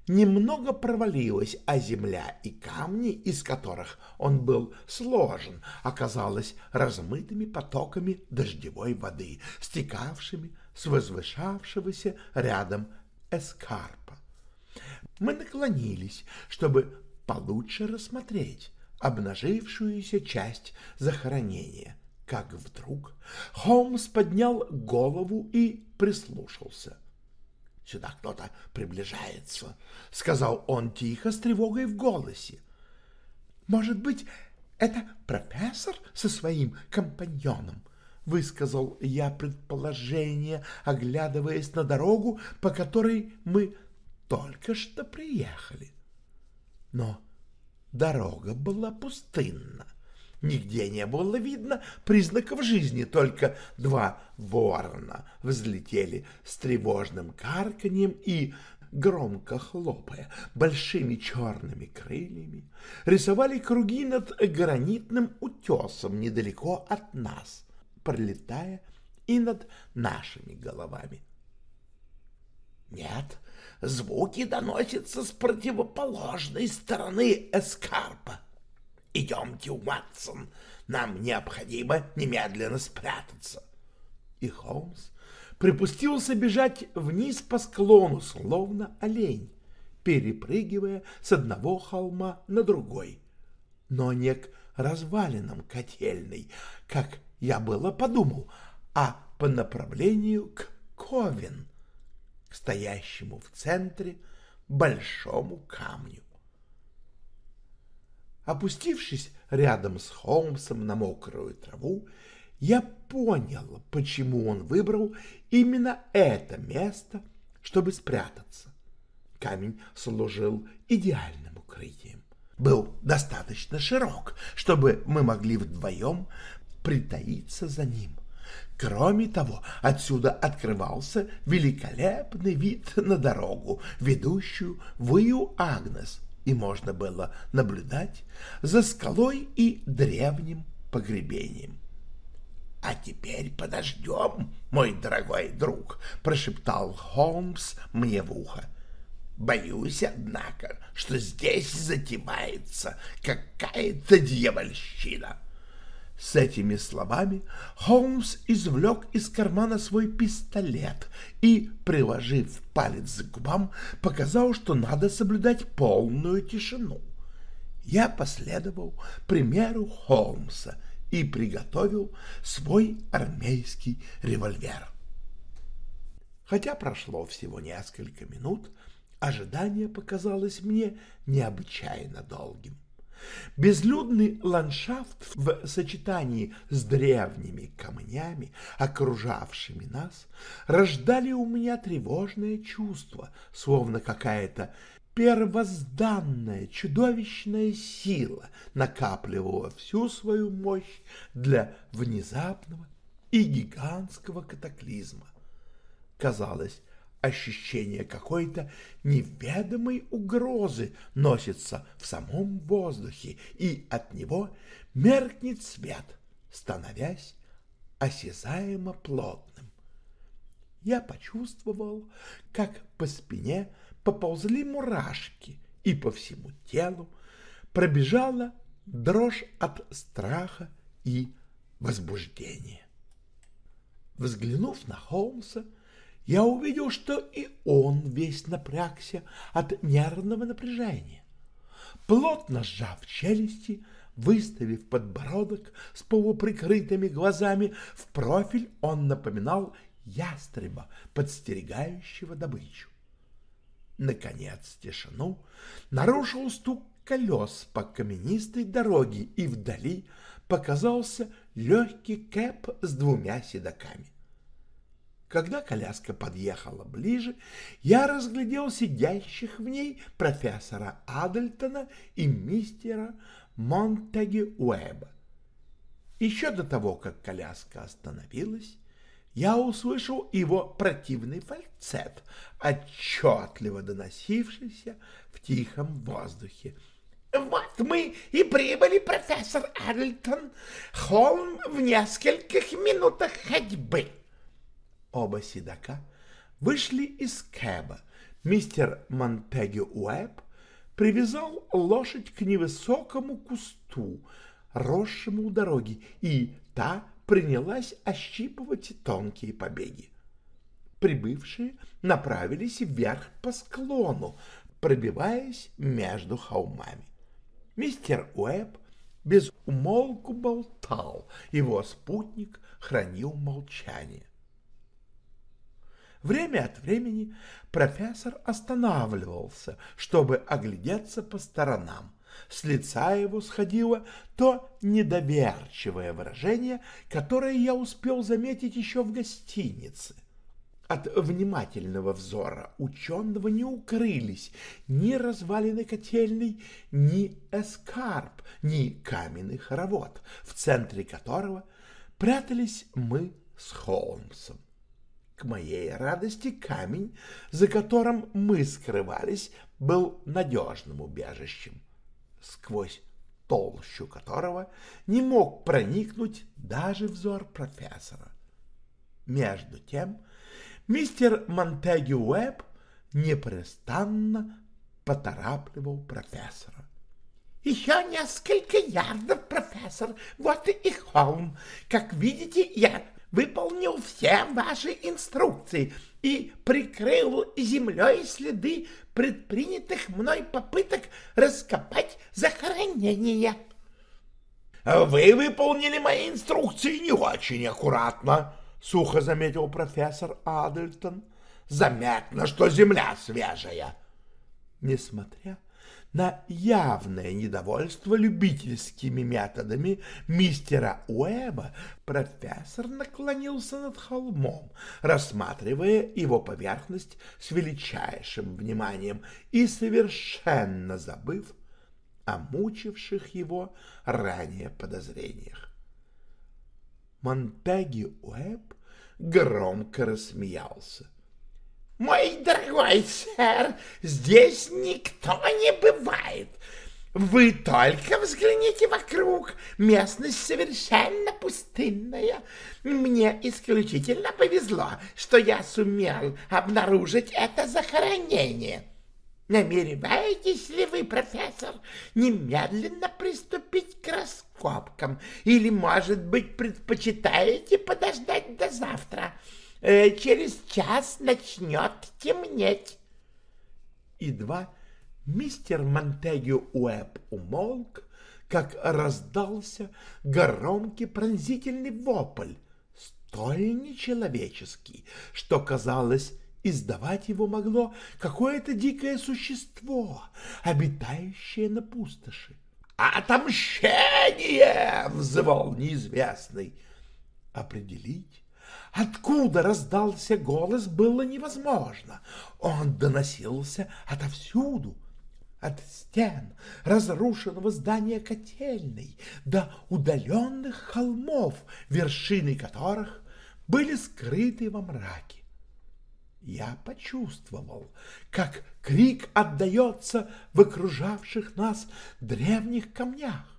немного провалилась, а земля и камни, из которых он был сложен, оказалась размытыми потоками дождевой воды, стекавшими с возвышавшегося рядом эскарпа. Мы наклонились, чтобы получше рассмотреть обнажившуюся часть захоронения, как вдруг Холмс поднял голову и прислушался — Сюда кто-то приближается, — сказал он тихо, с тревогой в голосе. — Может быть, это профессор со своим компаньоном? — высказал я предположение, оглядываясь на дорогу, по которой мы только что приехали. Но дорога была пустынна. Нигде не было видно признаков жизни, только два ворона взлетели с тревожным карканьем и, громко хлопая большими черными крыльями, рисовали круги над гранитным утесом недалеко от нас, пролетая и над нашими головами. Нет, звуки доносятся с противоположной стороны эскарпа. «Идемте, Уатсон, нам необходимо немедленно спрятаться». И Холмс припустился бежать вниз по склону, словно олень, перепрыгивая с одного холма на другой, но не к развалинам котельной, как я было подумал, а по направлению к Ковен, к стоящему в центре большому камню. Опустившись рядом с Холмсом на мокрую траву, я понял, почему он выбрал именно это место, чтобы спрятаться. Камень служил идеальным укрытием. Был достаточно широк, чтобы мы могли вдвоем притаиться за ним. Кроме того, отсюда открывался великолепный вид на дорогу, ведущую в Ию-Агнес, и можно было наблюдать за скалой и древним погребением. — А теперь подождем, мой дорогой друг, — прошептал Холмс мне в ухо. — Боюсь, однако, что здесь затевается какая-то дьявольщина. — с этими словами Холмс извлек из кармана свой пистолет и, приложив палец к губам, показал, что надо соблюдать полную тишину. Я последовал примеру Холмса и приготовил свой армейский револьвер. Хотя прошло всего несколько минут, ожидание показалось мне необычайно долгим. Безлюдный ландшафт в сочетании с древними камнями, окружавшими нас, рождали у меня тревожное чувство, словно какая-то первозданная чудовищная сила накапливала всю свою мощь для внезапного и гигантского катаклизма. Казалось, ощущение какой-то неведомой угрозы носится в самом воздухе, и от него меркнет свет, становясь осязаемо плотным. Я почувствовал, как по спине поползли мурашки, и по всему телу пробежала дрожь от страха и возбуждения. Взглянув на Холмса, я увидел, что и он весь напрягся от нервного напряжения. Плотно сжав челюсти, выставив подбородок с полуприкрытыми глазами, в профиль он напоминал ястреба, подстерегающего добычу. Наконец тишину нарушил стук колес по каменистой дороге, и вдали показался легкий кэп с двумя седаками. Когда коляска подъехала ближе, я разглядел сидящих в ней профессора Адельтона и мистера Монтеги Уэба. Еще до того, как коляска остановилась, я услышал его противный фальцет, отчетливо доносившийся в тихом воздухе. «Вот мы и прибыли, профессор Арльтон. Холм в нескольких минутах ходьбы». Оба седока вышли из кэба. Мистер Монтеги Уэбб привязал лошадь к невысокому кусту, росшему у дороги, и та принялась ощипывать тонкие побеги. Прибывшие направились вверх по склону, пробиваясь между холмами. Мистер Уэбб без умолку болтал, его спутник хранил молчание. Время от времени профессор останавливался, чтобы оглядеться по сторонам. С лица его сходило то недоверчивое выражение, которое я успел заметить еще в гостинице. От внимательного взора ученого не укрылись ни развалины котельной, ни эскарп, ни каменный хоровод, в центре которого прятались мы с Холмсом. К моей радости камень, за которым мы скрывались, был надежным убежищем, сквозь толщу которого не мог проникнуть даже взор профессора. Между тем мистер Монтеги Уэбб непрестанно поторапливал профессора. «Еще несколько ярдов, профессор, вот и холм. Как видите, я выполнил все ваши инструкции и прикрыл землей следы предпринятых мной попыток раскопать захоронение. — Вы выполнили мои инструкции не очень аккуратно, — сухо заметил профессор Адельтон. — Заметно, что земля свежая. Несмотря на явное недовольство любительскими методами мистера Уэба, профессор наклонился над холмом, рассматривая его поверхность с величайшим вниманием и совершенно забыв о мучивших его ранее подозрениях. Монтеги Уэб громко рассмеялся. «Мой дорогой сэр, здесь никто не бывает. Вы только взгляните вокруг, местность совершенно пустынная. Мне исключительно повезло, что я сумел обнаружить это захоронение». Намереваетесь ли вы, профессор, немедленно приступить к раскопкам или, может быть, предпочитаете подождать до завтра? Э, через час начнет темнеть. Едва мистер Монтегю Уэбб умолк, как раздался громкий пронзительный вопль, столь нечеловеческий, что, казалось, издавать его могло какое-то дикое существо, обитающее на пустоши. «Отомщение!» — взывал неизвестный. Определить, Откуда раздался голос, было невозможно. Он доносился отовсюду, от стен разрушенного здания котельной до удаленных холмов, вершины которых были скрыты во мраке. Я почувствовал, как крик отдается в окружавших нас древних камнях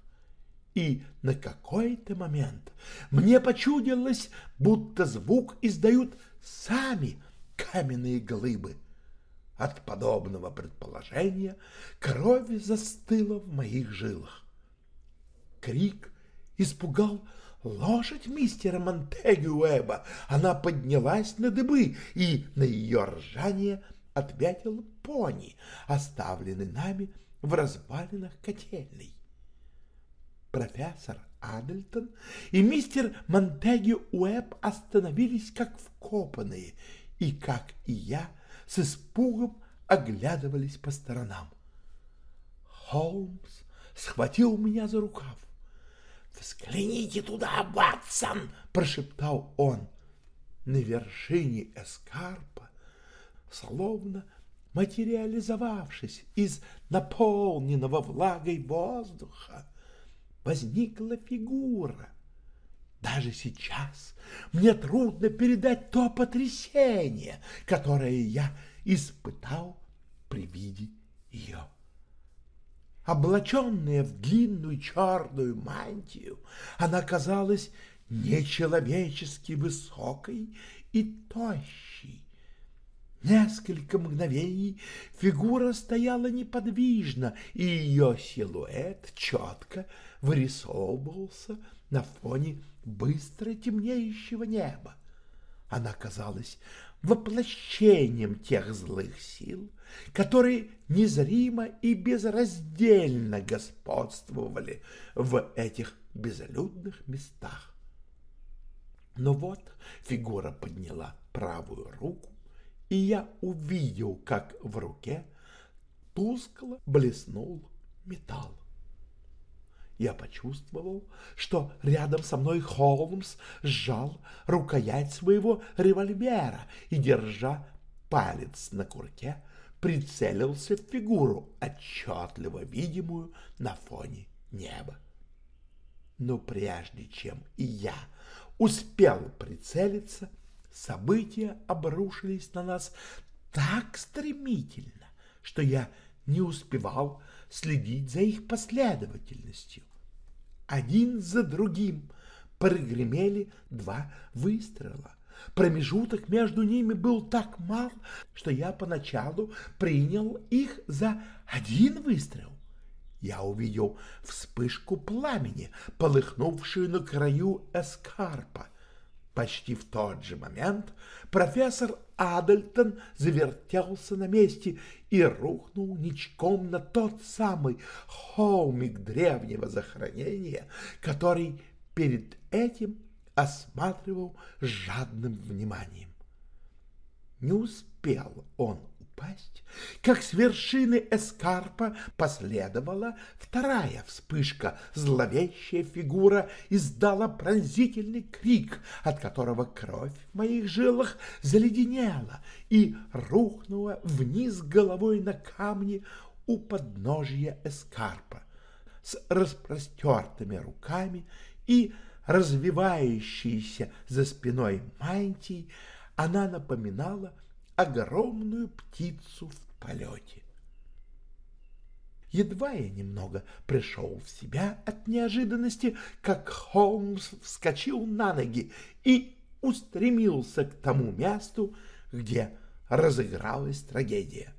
и на какой-то момент мне почудилось, будто звук издают сами каменные глыбы. От подобного предположения кровь застыла в моих жилах. Крик испугал лошадь мистера Монтегюэба. Она поднялась на дыбы, и на ее ржание ответил пони, оставленный нами в развалинах котельной профессор Адельтон и мистер Монтеги Уэбб остановились как вкопанные и, как и я, с испугом оглядывались по сторонам. Холмс схватил меня за рукав. «Взгляните туда, Ватсон!» — прошептал он. На вершине эскарпа, словно материализовавшись из наполненного влагой воздуха, возникла фигура. Даже сейчас мне трудно передать то потрясение, которое я испытал при виде ее. Облаченная в длинную черную мантию, она казалась нечеловечески высокой и тощей. Несколько мгновений фигура стояла неподвижно, и ее силуэт четко вырисовывался на фоне быстро темнеющего неба. Она казалась воплощением тех злых сил, которые незримо и безраздельно господствовали в этих безлюдных местах. Но вот фигура подняла правую руку, и я увидел, как в руке тускло блеснул металл. Я почувствовал, что рядом со мной Холмс сжал рукоять своего револьвера и, держа палец на курке, прицелился в фигуру, отчетливо видимую на фоне неба. Но прежде чем и я успел прицелиться, события обрушились на нас так стремительно, что я не успевал следить за их последовательностью. Один за другим прогремели два выстрела. Промежуток между ними был так мал, что я поначалу принял их за один выстрел. Я увидел вспышку пламени, полыхнувшую на краю эскарпа. Почти в тот же момент профессор Адельтон завертелся на месте и рухнул ничком на тот самый холмик древнего захоронения, который перед этим осматривал жадным вниманием. Не успел он упасть, как с вершины эскарпа последовала вторая вспышка. Зловещая фигура издала пронзительный крик, от которого кровь в моих жилах заледенела и рухнула вниз головой на камни у подножья эскарпа. С распростертыми руками и развивающейся за спиной мантии она напоминала огромную птицу в полете. Едва я немного пришел в себя от неожиданности, как Холмс вскочил на ноги и устремился к тому месту, где разыгралась трагедия.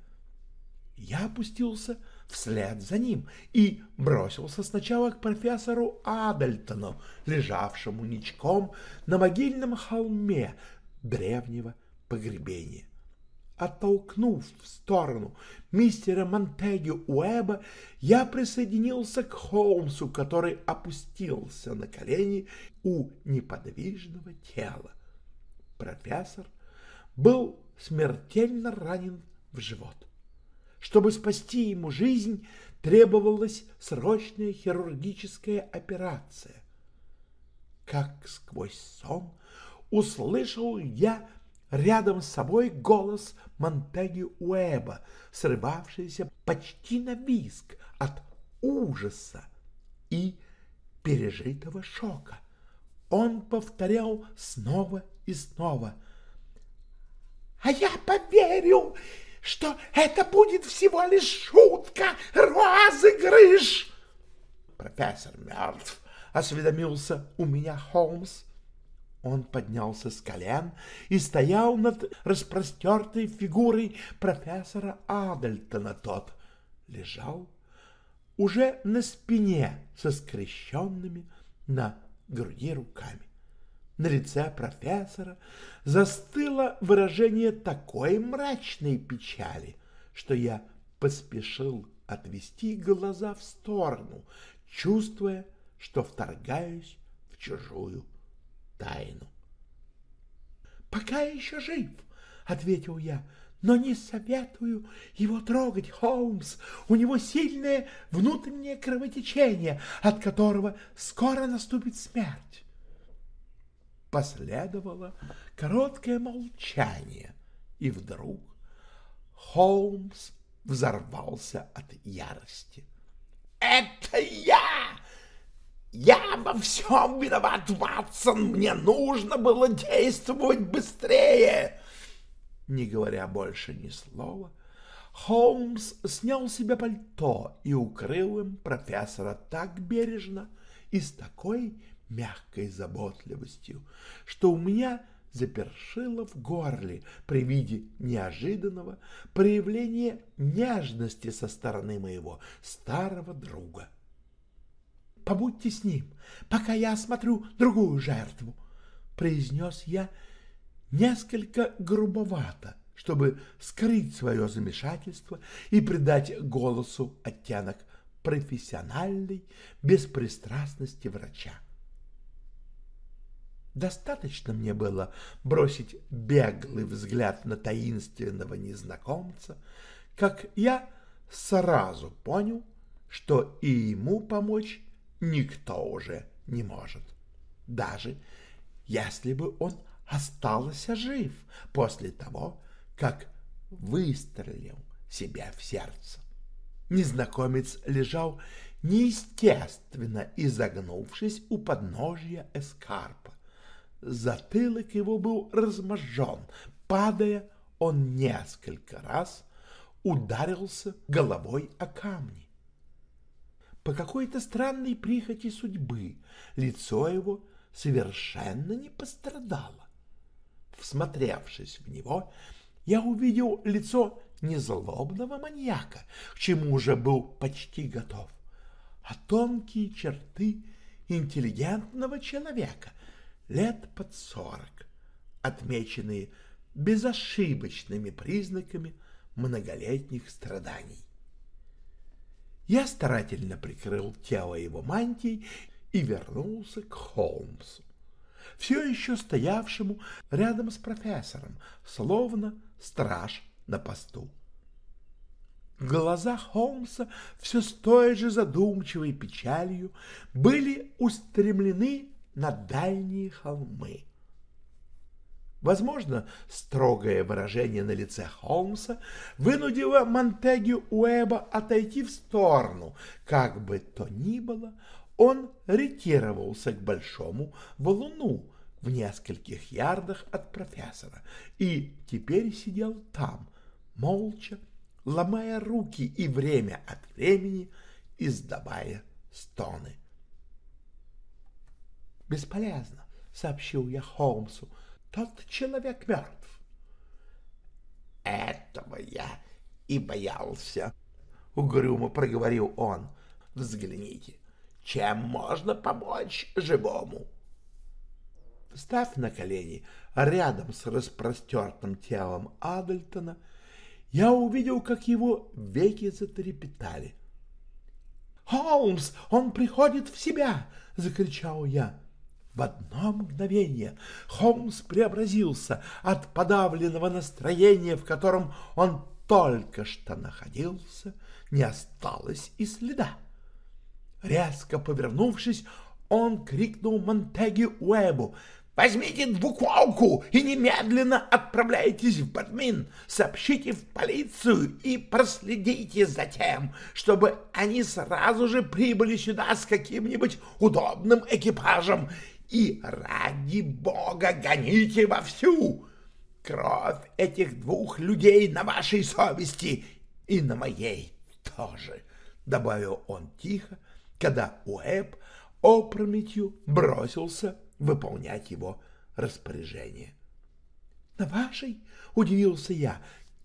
Я опустился вслед за ним и бросился сначала к профессору Адальтону, лежавшему ничком на могильном холме древнего погребения оттолкнув в сторону мистера Монтеги Уэба, я присоединился к Холмсу, который опустился на колени у неподвижного тела. Профессор был смертельно ранен в живот. Чтобы спасти ему жизнь, требовалась срочная хирургическая операция. Как сквозь сон услышал я рядом с собой голос Монтеги Уэба, срывавшийся почти на виск от ужаса и пережитого шока. Он повторял снова и снова. «А я поверил, что это будет всего лишь шутка, розыгрыш!» «Профессор мертв», — осведомился у меня Холмс. Он поднялся с колен и стоял над распростертой фигурой профессора Адельтона. Тот лежал уже на спине со скрещенными на груди руками. На лице профессора застыло выражение такой мрачной печали, что я поспешил отвести глаза в сторону, чувствуя, что вторгаюсь в чужую тайну. «Пока еще жив», — ответил я, — «но не советую его трогать, Холмс. У него сильное внутреннее кровотечение, от которого скоро наступит смерть». Последовало короткое молчание, и вдруг Холмс взорвался от ярости. «Это я! Я во всем виноват, Ватсон. Мне нужно было действовать быстрее. Не говоря больше ни слова, Холмс снял с себя пальто и укрыл им профессора так бережно и с такой мягкой заботливостью, что у меня запершило в горле при виде неожиданного проявления нежности со стороны моего старого друга. «Побудьте с ним, пока я осмотрю другую жертву», — произнес я несколько грубовато, чтобы скрыть свое замешательство и придать голосу оттенок профессиональной беспристрастности врача. Достаточно мне было бросить беглый взгляд на таинственного незнакомца, как я сразу понял, что и ему помочь никто уже не может, даже если бы он остался жив после того, как выстрелил себя в сердце. Незнакомец лежал неестественно изогнувшись у подножья эскарпа. Затылок его был разможжен. Падая, он несколько раз ударился головой о камни. По какой-то странной прихоти судьбы лицо его совершенно не пострадало. Всмотревшись в него, я увидел лицо незлобного маньяка, к чему уже был почти готов, а тонкие черты интеллигентного человека, лет под сорок, отмеченные безошибочными признаками многолетних страданий. Я старательно прикрыл тело его мантией и вернулся к Холмсу, все еще стоявшему рядом с профессором, словно страж на посту. Глаза Холмса все с той же задумчивой печалью были устремлены на дальние холмы. Возможно, строгое выражение на лице Холмса вынудило Монтегю Уэба отойти в сторону. Как бы то ни было, он ретировался к большому валуну в нескольких ярдах от профессора и теперь сидел там, молча, ломая руки и время от времени издавая стоны. «Бесполезно», — сообщил я Холмсу, — «тот человек мертв». «Этого я и боялся», — угрюмо проговорил он. «Взгляните, чем можно помочь живому?» Встав на колени рядом с распростертым телом Адальтона, я увидел, как его веки затрепетали. «Холмс, он приходит в себя!» — закричал я. В одно мгновение Холмс преобразился от подавленного настроения, в котором он только что находился, не осталось и следа. Резко повернувшись, он крикнул Монтеги Уэбу Возьмите двуколку и немедленно отправляйтесь в Бадмин. Сообщите в полицию и проследите за тем, чтобы они сразу же прибыли сюда с каким-нибудь удобным экипажем. И ради бога гоните вовсю. Кровь этих двух людей на вашей совести и на моей тоже, — добавил он тихо, когда Уэб опрометью бросился выполнять его распоряжение. «На вашей?» — удивился я,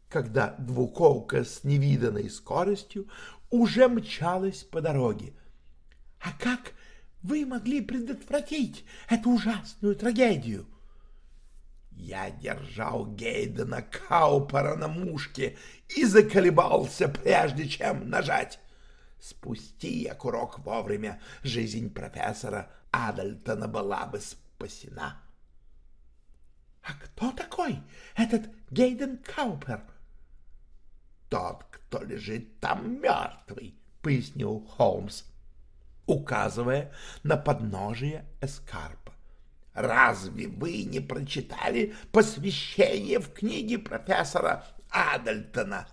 когда двуколка с невиданной скоростью уже мчалась по дороге. «А как вы могли предотвратить эту ужасную трагедию?» Я держал Гейдена Каупера на мушке и заколебался, прежде чем нажать. Спусти я курок вовремя, жизнь профессора Адальтона была бы спасена. — А кто такой этот Гейден Каупер? — Тот, кто лежит там мертвый, — пояснил Холмс, указывая на подножие эскарпа. — Разве вы не прочитали посвящение в книге профессора Адальтона?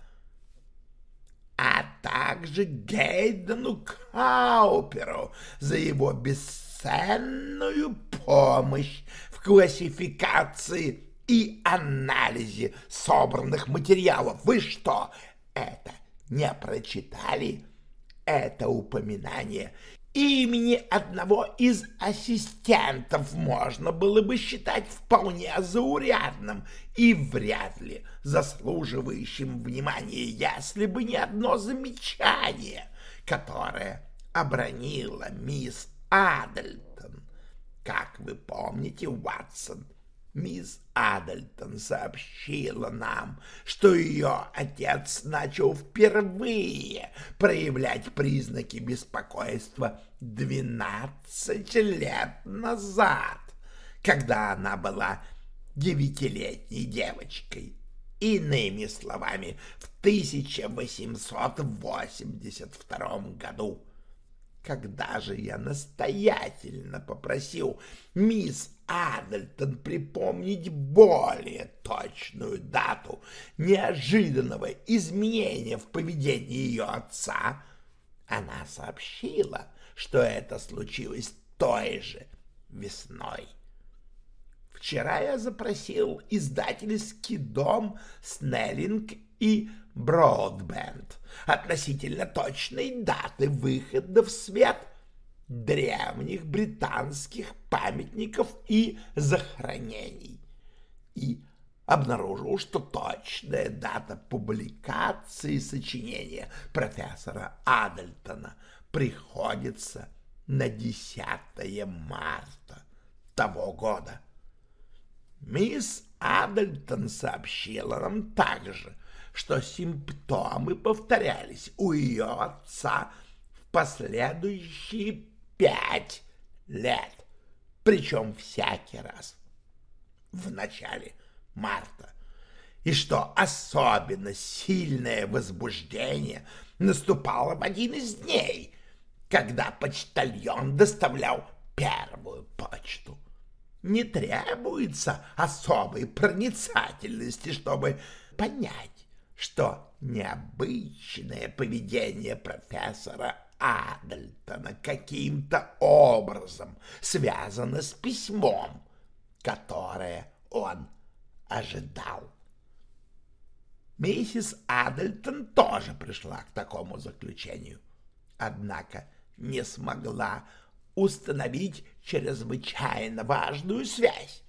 а также Гейдену Кауперу за его бесценную помощь в классификации и анализе собранных материалов. Вы что, это не прочитали? Это упоминание имени одного из ассистентов можно было бы считать вполне заурядным и вряд ли заслуживающим внимания, если бы не одно замечание, которое обронила мисс Адельтон. Как вы помните, Уатсон, Мисс Адельтон сообщила нам, что ее отец начал впервые проявлять признаки беспокойства двенадцать лет назад, когда она была девятилетней девочкой. Иными словами, в 1882 году. Когда же я настоятельно попросил мисс Адельтон припомнить более точную дату неожиданного изменения в поведении ее отца, она сообщила, что это случилось той же весной. Вчера я запросил издательский дом Снеллинг и Бродбенд относительно точной даты выхода в свет – древних британских памятников и захоронений и обнаружил, что точная дата публикации сочинения профессора Адельтона приходится на 10 марта того года. Мисс Адельтон сообщила нам также, что симптомы повторялись у ее отца в последующие пять лет, причем всякий раз в начале марта. И что особенно сильное возбуждение наступало в один из дней, когда почтальон доставлял первую почту. Не требуется особой проницательности, чтобы понять, что необычное поведение профессора Адальтона каким-то образом связано с письмом, которое он ожидал. Миссис Адальтон тоже пришла к такому заключению, однако не смогла установить чрезвычайно важную связь.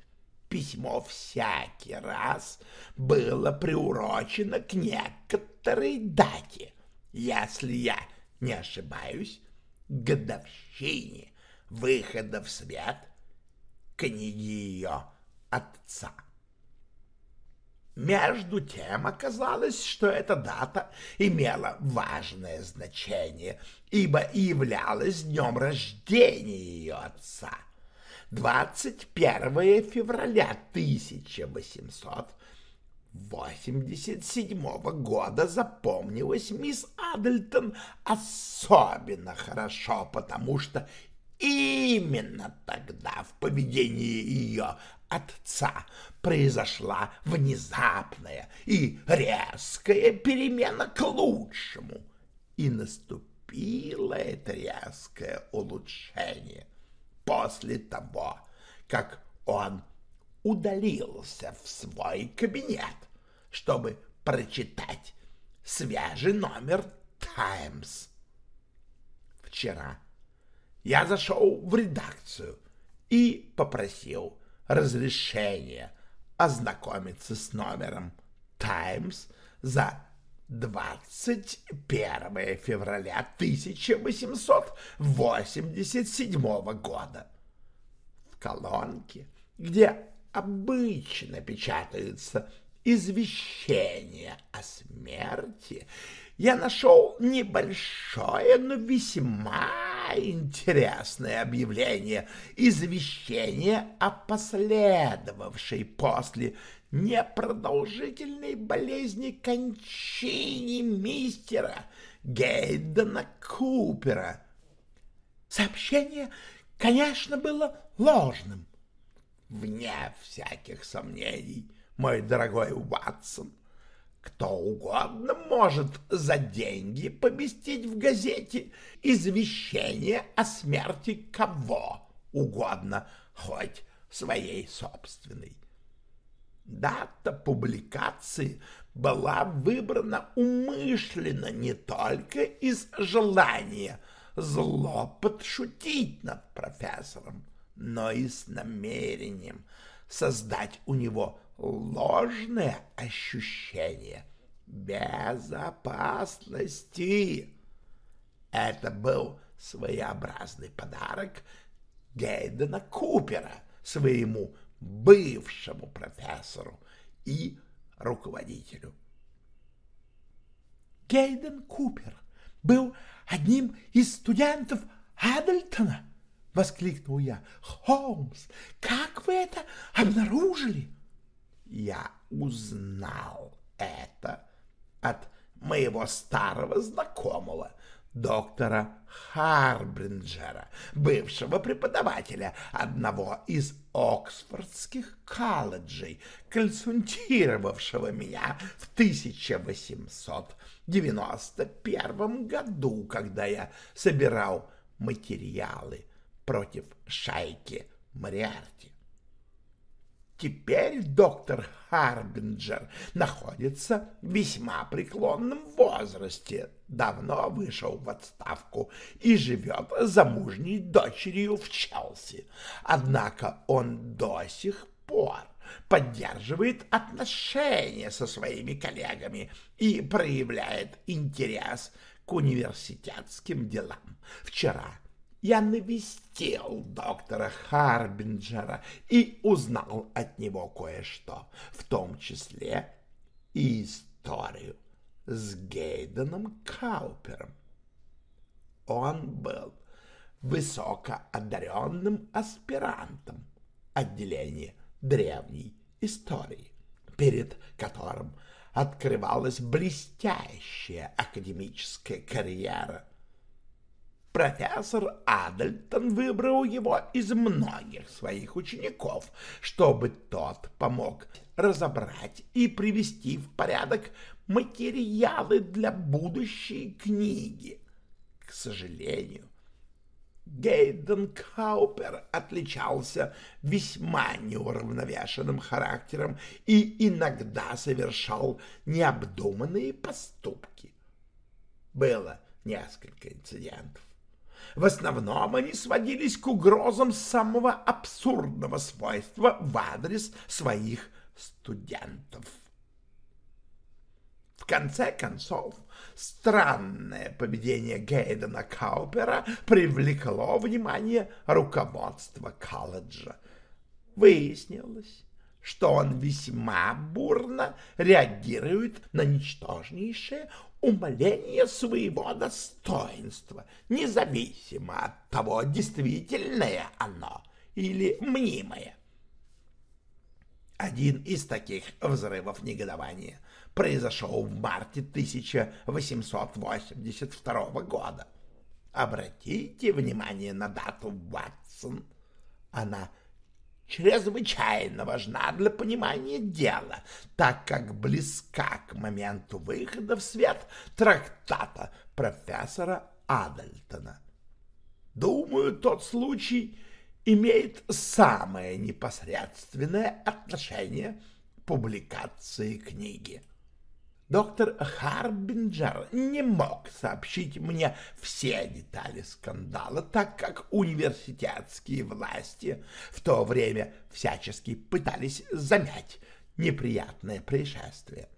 Письмо всякий раз было приурочено к некоторой дате. Если я не ошибаюсь, годовщине выхода в свет книги ее отца. Между тем оказалось, что эта дата имела важное значение, ибо являлась днем рождения ее отца. 21 февраля 1800 87-го года запомнилась мисс Адельтон особенно хорошо, потому что именно тогда в поведении ее отца произошла внезапная и резкая перемена к лучшему, и наступило это резкое улучшение. После того, как он удалился в свой кабинет, чтобы прочитать свежий номер «Таймс». Вчера я зашел в редакцию и попросил разрешения ознакомиться с номером «Таймс» за 21 февраля 1887 года. В колонке, где обычно печатаются извещения о смерти, я нашел небольшое, но весьма интересное объявление, извещение о последовавшей после непродолжительной болезни кончине мистера Гейдена Купера. Сообщение, конечно, было ложным, Вне всяких сомнений, мой дорогой Ватсон, Кто угодно может за деньги поместить в газете извещение о смерти кого угодно, хоть своей собственной. Дата публикации была выбрана умышленно не только из желания зло подшутить над профессором, но и с намерением создать у него ложное ощущение безопасности. Это был своеобразный подарок Гейдена Купера своему бывшему профессору и руководителю. Гейден Купер был одним из студентов Адельтона, — воскликнул я. — Холмс, как вы это обнаружили? Я узнал это от моего старого знакомого, доктора Харбринджера, бывшего преподавателя одного из Оксфордских колледжей, консультировавшего меня в 1891 году, когда я собирал материалы против шайки Мариарти. Теперь доктор Харбинджер находится в весьма преклонном возрасте, давно вышел в отставку и живет замужней дочерью в Челси. Однако он до сих пор поддерживает отношения со своими коллегами и проявляет интерес к университетским делам. Вчера я навестил доктора Харбинджера и узнал от него кое-что, в том числе и историю с Гейденом Каупером. Он был высокоодаренным аспирантом отделения древней истории, перед которым открывалась блестящая академическая карьера – профессор Адельтон выбрал его из многих своих учеников, чтобы тот помог разобрать и привести в порядок материалы для будущей книги. К сожалению, Гейден Каупер отличался весьма неуравновешенным характером и иногда совершал необдуманные поступки. Было несколько инцидентов, в основном они сводились к угрозам самого абсурдного свойства в адрес своих студентов. В конце концов, странное поведение Гейдена Каупера привлекло внимание руководства колледжа. Выяснилось, что он весьма бурно реагирует на ничтожнейшее умаление своего достоинства, независимо от того, действительное оно или мнимое. Один из таких взрывов негодования произошел в марте 1882 года. Обратите внимание на дату, Ватсон. Она чрезвычайно важна для понимания дела, так как близка к моменту выхода в свет трактата профессора Адельтона. Думаю, тот случай имеет самое непосредственное отношение к публикации книги доктор Харбинджер не мог сообщить мне все детали скандала, так как университетские власти в то время всячески пытались замять неприятное происшествие.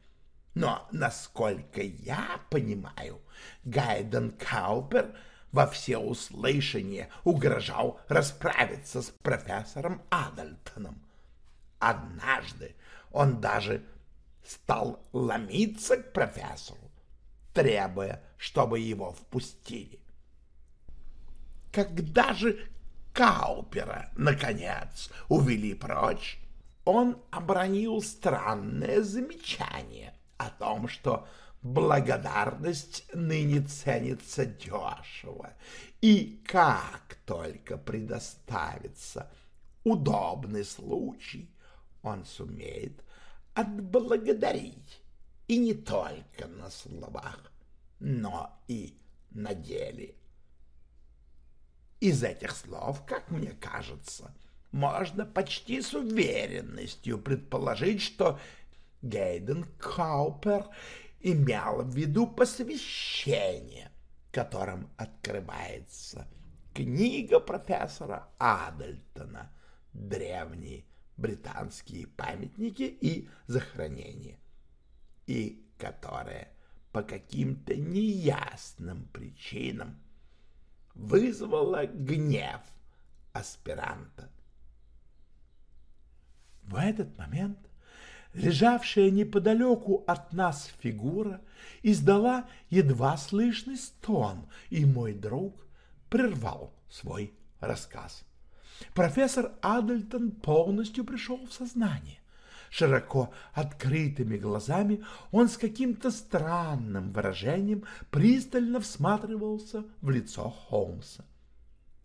Но, насколько я понимаю, Гайден Каупер во всеуслышание угрожал расправиться с профессором Адальтоном. Однажды он даже стал ломиться к профессору, требуя, чтобы его впустили. Когда же Каупера, наконец, увели прочь, он обронил странное замечание о том, что благодарность ныне ценится дешево, и как только предоставится удобный случай, он сумеет отблагодарить И не только на словах, но и на деле. Из этих слов, как мне кажется, можно почти с уверенностью предположить, что Гейден Каупер имел в виду посвящение, которым открывается книга профессора Адельтона «Древние британские памятники и захоронения», и которое по каким-то неясным причинам вызвало гнев аспиранта. В этот момент лежавшая неподалеку от нас фигура издала едва слышный стон, и мой друг прервал свой рассказ. Профессор Адельтон полностью пришел в сознание. Широко открытыми глазами он с каким-то странным выражением пристально всматривался в лицо Холмса.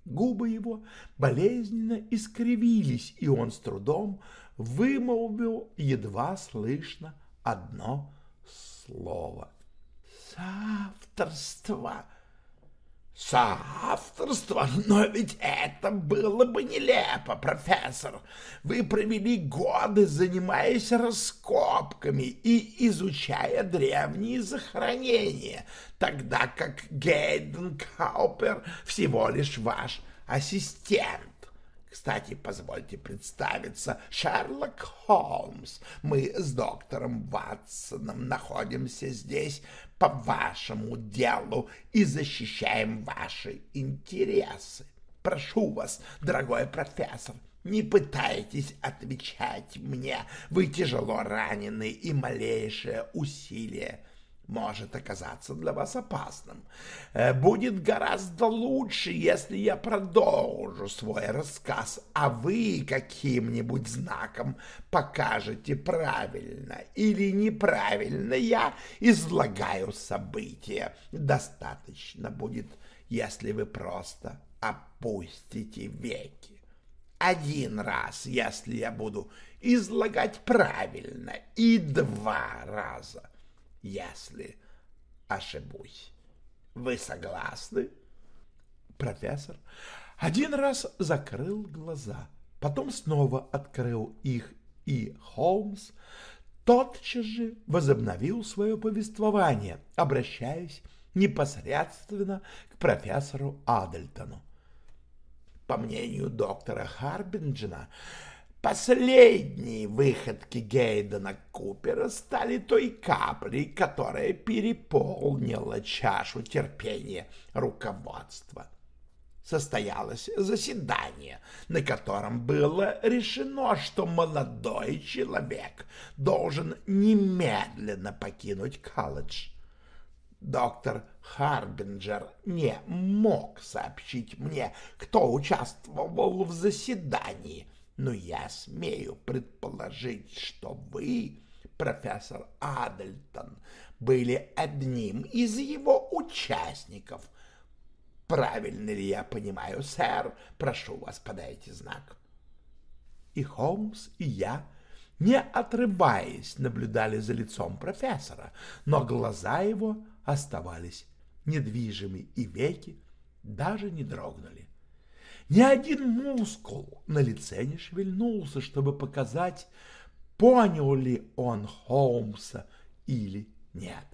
Губы его болезненно искривились, и он с трудом вымолвил едва слышно одно слово. «Соавторство!» Соавторство? Но ведь это было бы нелепо, профессор. Вы провели годы, занимаясь раскопками и изучая древние захоронения, тогда как Гейден Каупер всего лишь ваш ассистент. Кстати, позвольте представиться, Шерлок Холмс. Мы с доктором Ватсоном находимся здесь по вашему делу и защищаем ваши интересы. Прошу вас, дорогой профессор, не пытайтесь отвечать мне. Вы тяжело ранены, и малейшее усилие — может оказаться для вас опасным. Э, будет гораздо лучше, если я продолжу свой рассказ, а вы каким-нибудь знаком покажете правильно или неправильно я излагаю события. Достаточно будет, если вы просто опустите веки. Один раз, если я буду излагать правильно, и два раза, если ошибусь. Вы согласны? Профессор один раз закрыл глаза, потом снова открыл их, и Холмс тотчас же возобновил свое повествование, обращаясь непосредственно к профессору Адельтону. По мнению доктора Харбинджина, Последние выходки Гейдена Купера стали той каплей, которая переполнила чашу терпения руководства. Состоялось заседание, на котором было решено, что молодой человек должен немедленно покинуть колледж. Доктор Харбинджер не мог сообщить мне, кто участвовал в заседании, но я смею предположить, что вы, профессор Адельтон, были одним из его участников. Правильно ли я понимаю, сэр? Прошу вас, подайте знак. И Холмс, и я, не отрываясь, наблюдали за лицом профессора, но глаза его оставались недвижимы, и веки даже не дрогнули. Ни один мускул на лице не шевельнулся, чтобы показать, понял ли он Холмса или нет.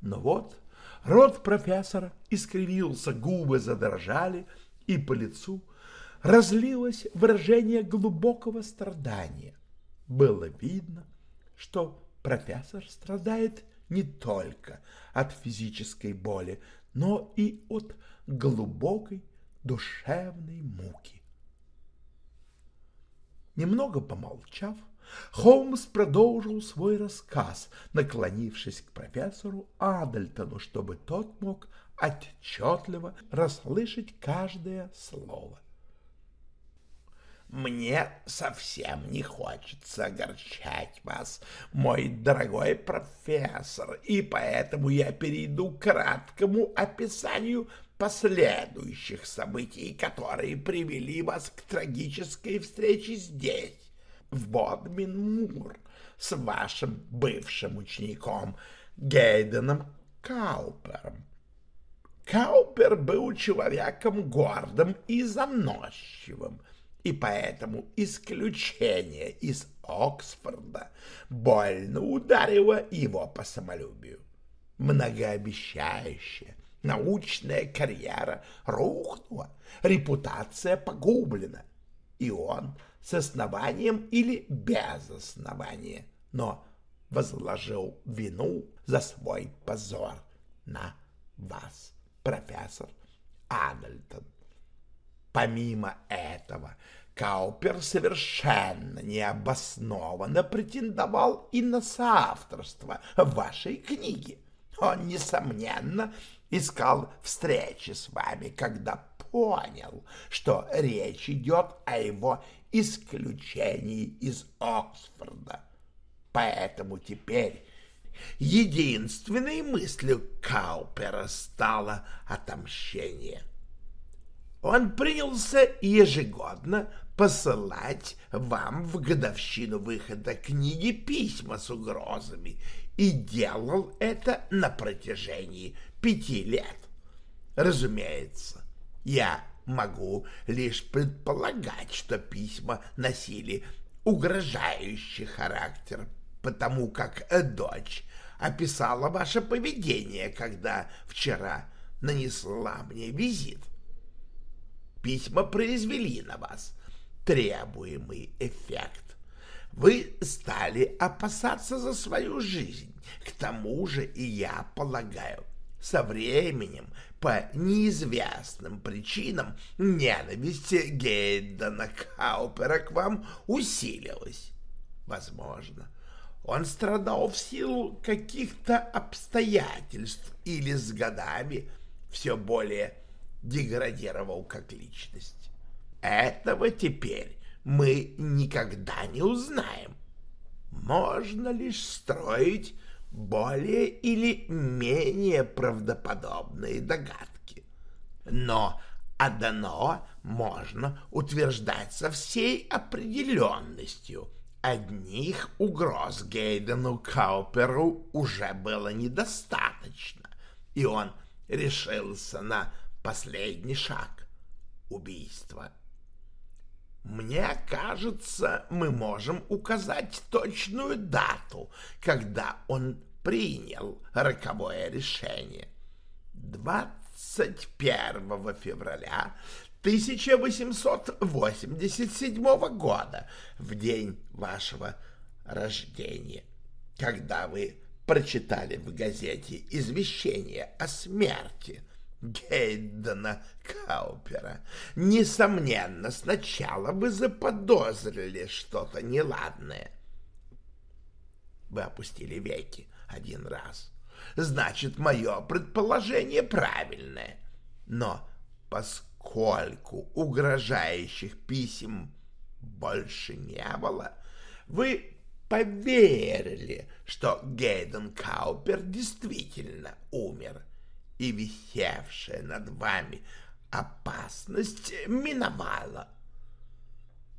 Но вот рот профессора искривился, губы задрожали, и по лицу разлилось выражение глубокого страдания. Было видно, что профессор страдает не только от физической боли, но и от глубокой душевной муки. Немного помолчав, Холмс продолжил свой рассказ, наклонившись к профессору Адельтону, чтобы тот мог отчетливо расслышать каждое слово. Мне совсем не хочется огорчать вас, мой дорогой профессор, и поэтому я перейду к краткому описанию последующих событий, которые привели вас к трагической встрече здесь, в Бодмин-Мур с вашим бывшим учеником Гейденом Каупером. Каупер был человеком гордым и заносчивым, и поэтому исключение из Оксфорда больно ударило его по самолюбию. Многообещающая научная карьера рухнула, репутация погублена, и он с основанием или без основания, но возложил вину за свой позор на вас, профессор Адальтон. Помимо этого, Каупер совершенно необоснованно претендовал и на соавторство вашей книге. Он, несомненно, искал встречи с вами, когда понял, что речь идет о его исключении из Оксфорда. Поэтому теперь единственной мыслью Каупера стало отомщение. Он принялся ежегодно посылать вам в годовщину выхода книги письма с угрозами и делал это на протяжении пяти лет. Разумеется, я могу лишь предполагать, что письма носили угрожающий характер, потому как дочь описала ваше поведение, когда вчера нанесла мне визит. Письма произвели на вас требуемый эффект. Вы стали опасаться за свою жизнь. К тому же и я полагаю, со временем, по неизвестным причинам, ненависть Гейдена Каупера к вам усилилась. Возможно, он страдал в силу каких-то обстоятельств или с годами все более деградировал как личность. Этого теперь мы никогда не узнаем. Можно лишь строить более или менее правдоподобные догадки. Но одно можно утверждать со всей определенностью. Одних угроз Гейдену Кауперу уже было недостаточно, и он решился на последний шаг — убийство. Мне кажется, мы можем указать точную дату, когда он принял роковое решение. 21 февраля 1887 года, в день вашего рождения, когда вы прочитали в газете извещение о смерти Гейдена Каупера. Несомненно, сначала вы заподозрили что-то неладное. Вы опустили веки один раз. Значит, мое предположение правильное. Но поскольку угрожающих писем больше не было, вы поверили, что Гейден Каупер действительно умер, и висевшая над вами опасность миновала.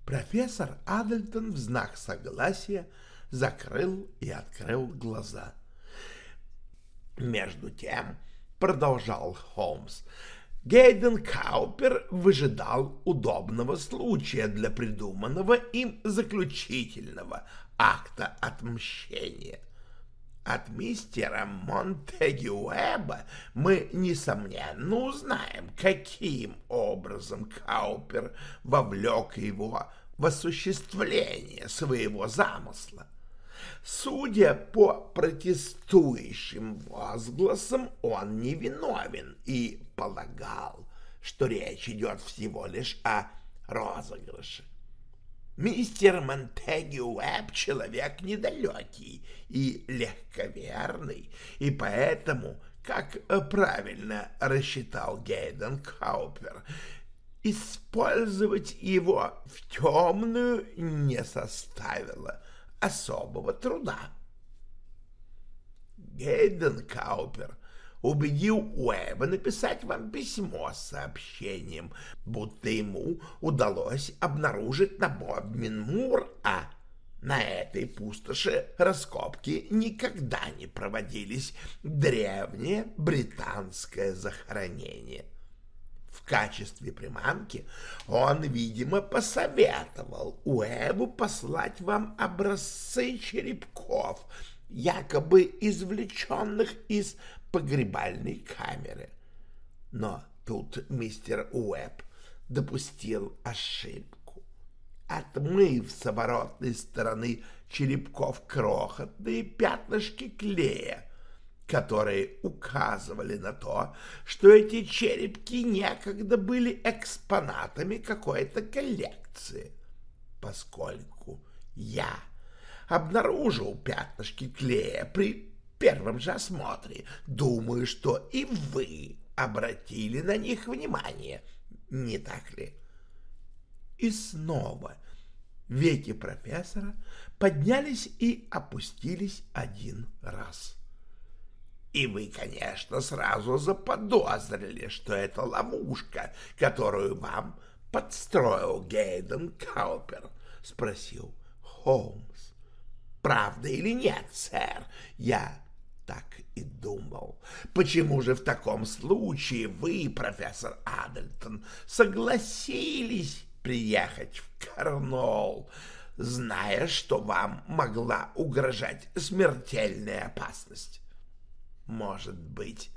Профессор Адельтон в знак согласия закрыл и открыл глаза. Между тем, продолжал Холмс, Гейден Каупер выжидал удобного случая для придуманного им заключительного акта отмщения. От мистера Монтегюэба мы, несомненно, узнаем, каким образом Каупер вовлек его в осуществление своего замысла. Судя по протестующим возгласам, он невиновен и полагал, что речь идет всего лишь о розыгрыше. Мистер Монтеги Уэбб человек недалекий и легковерный, и поэтому, как правильно рассчитал Гейден Каупер, использовать его в темную не составило особого труда. Гейден Каупер убедил Уэба написать вам письмо с сообщением, будто ему удалось обнаружить на Бобмин Мур, а На этой пустоши раскопки никогда не проводились. Древнее британское захоронение. В качестве приманки он, видимо, посоветовал Уэбу послать вам образцы черепков, якобы извлеченных из погребальной камеры. Но тут мистер Уэб допустил ошибку. Отмыв с оборотной стороны черепков крохотные пятнышки клея, которые указывали на то, что эти черепки некогда были экспонатами какой-то коллекции. Поскольку я обнаружил пятнышки клея при первом же осмотре, думаю, что и вы обратили на них внимание, не так ли? И снова веки профессора поднялись и опустились один раз. И вы, конечно, сразу заподозрили, что это ловушка, которую вам подстроил Гейден Каупер, — спросил Холмс. — Правда или нет, сэр? Я так и думал. Почему же в таком случае вы, профессор Адельтон, согласились приехать в Карнол, зная, что вам могла угрожать смертельная опасность? Может быть,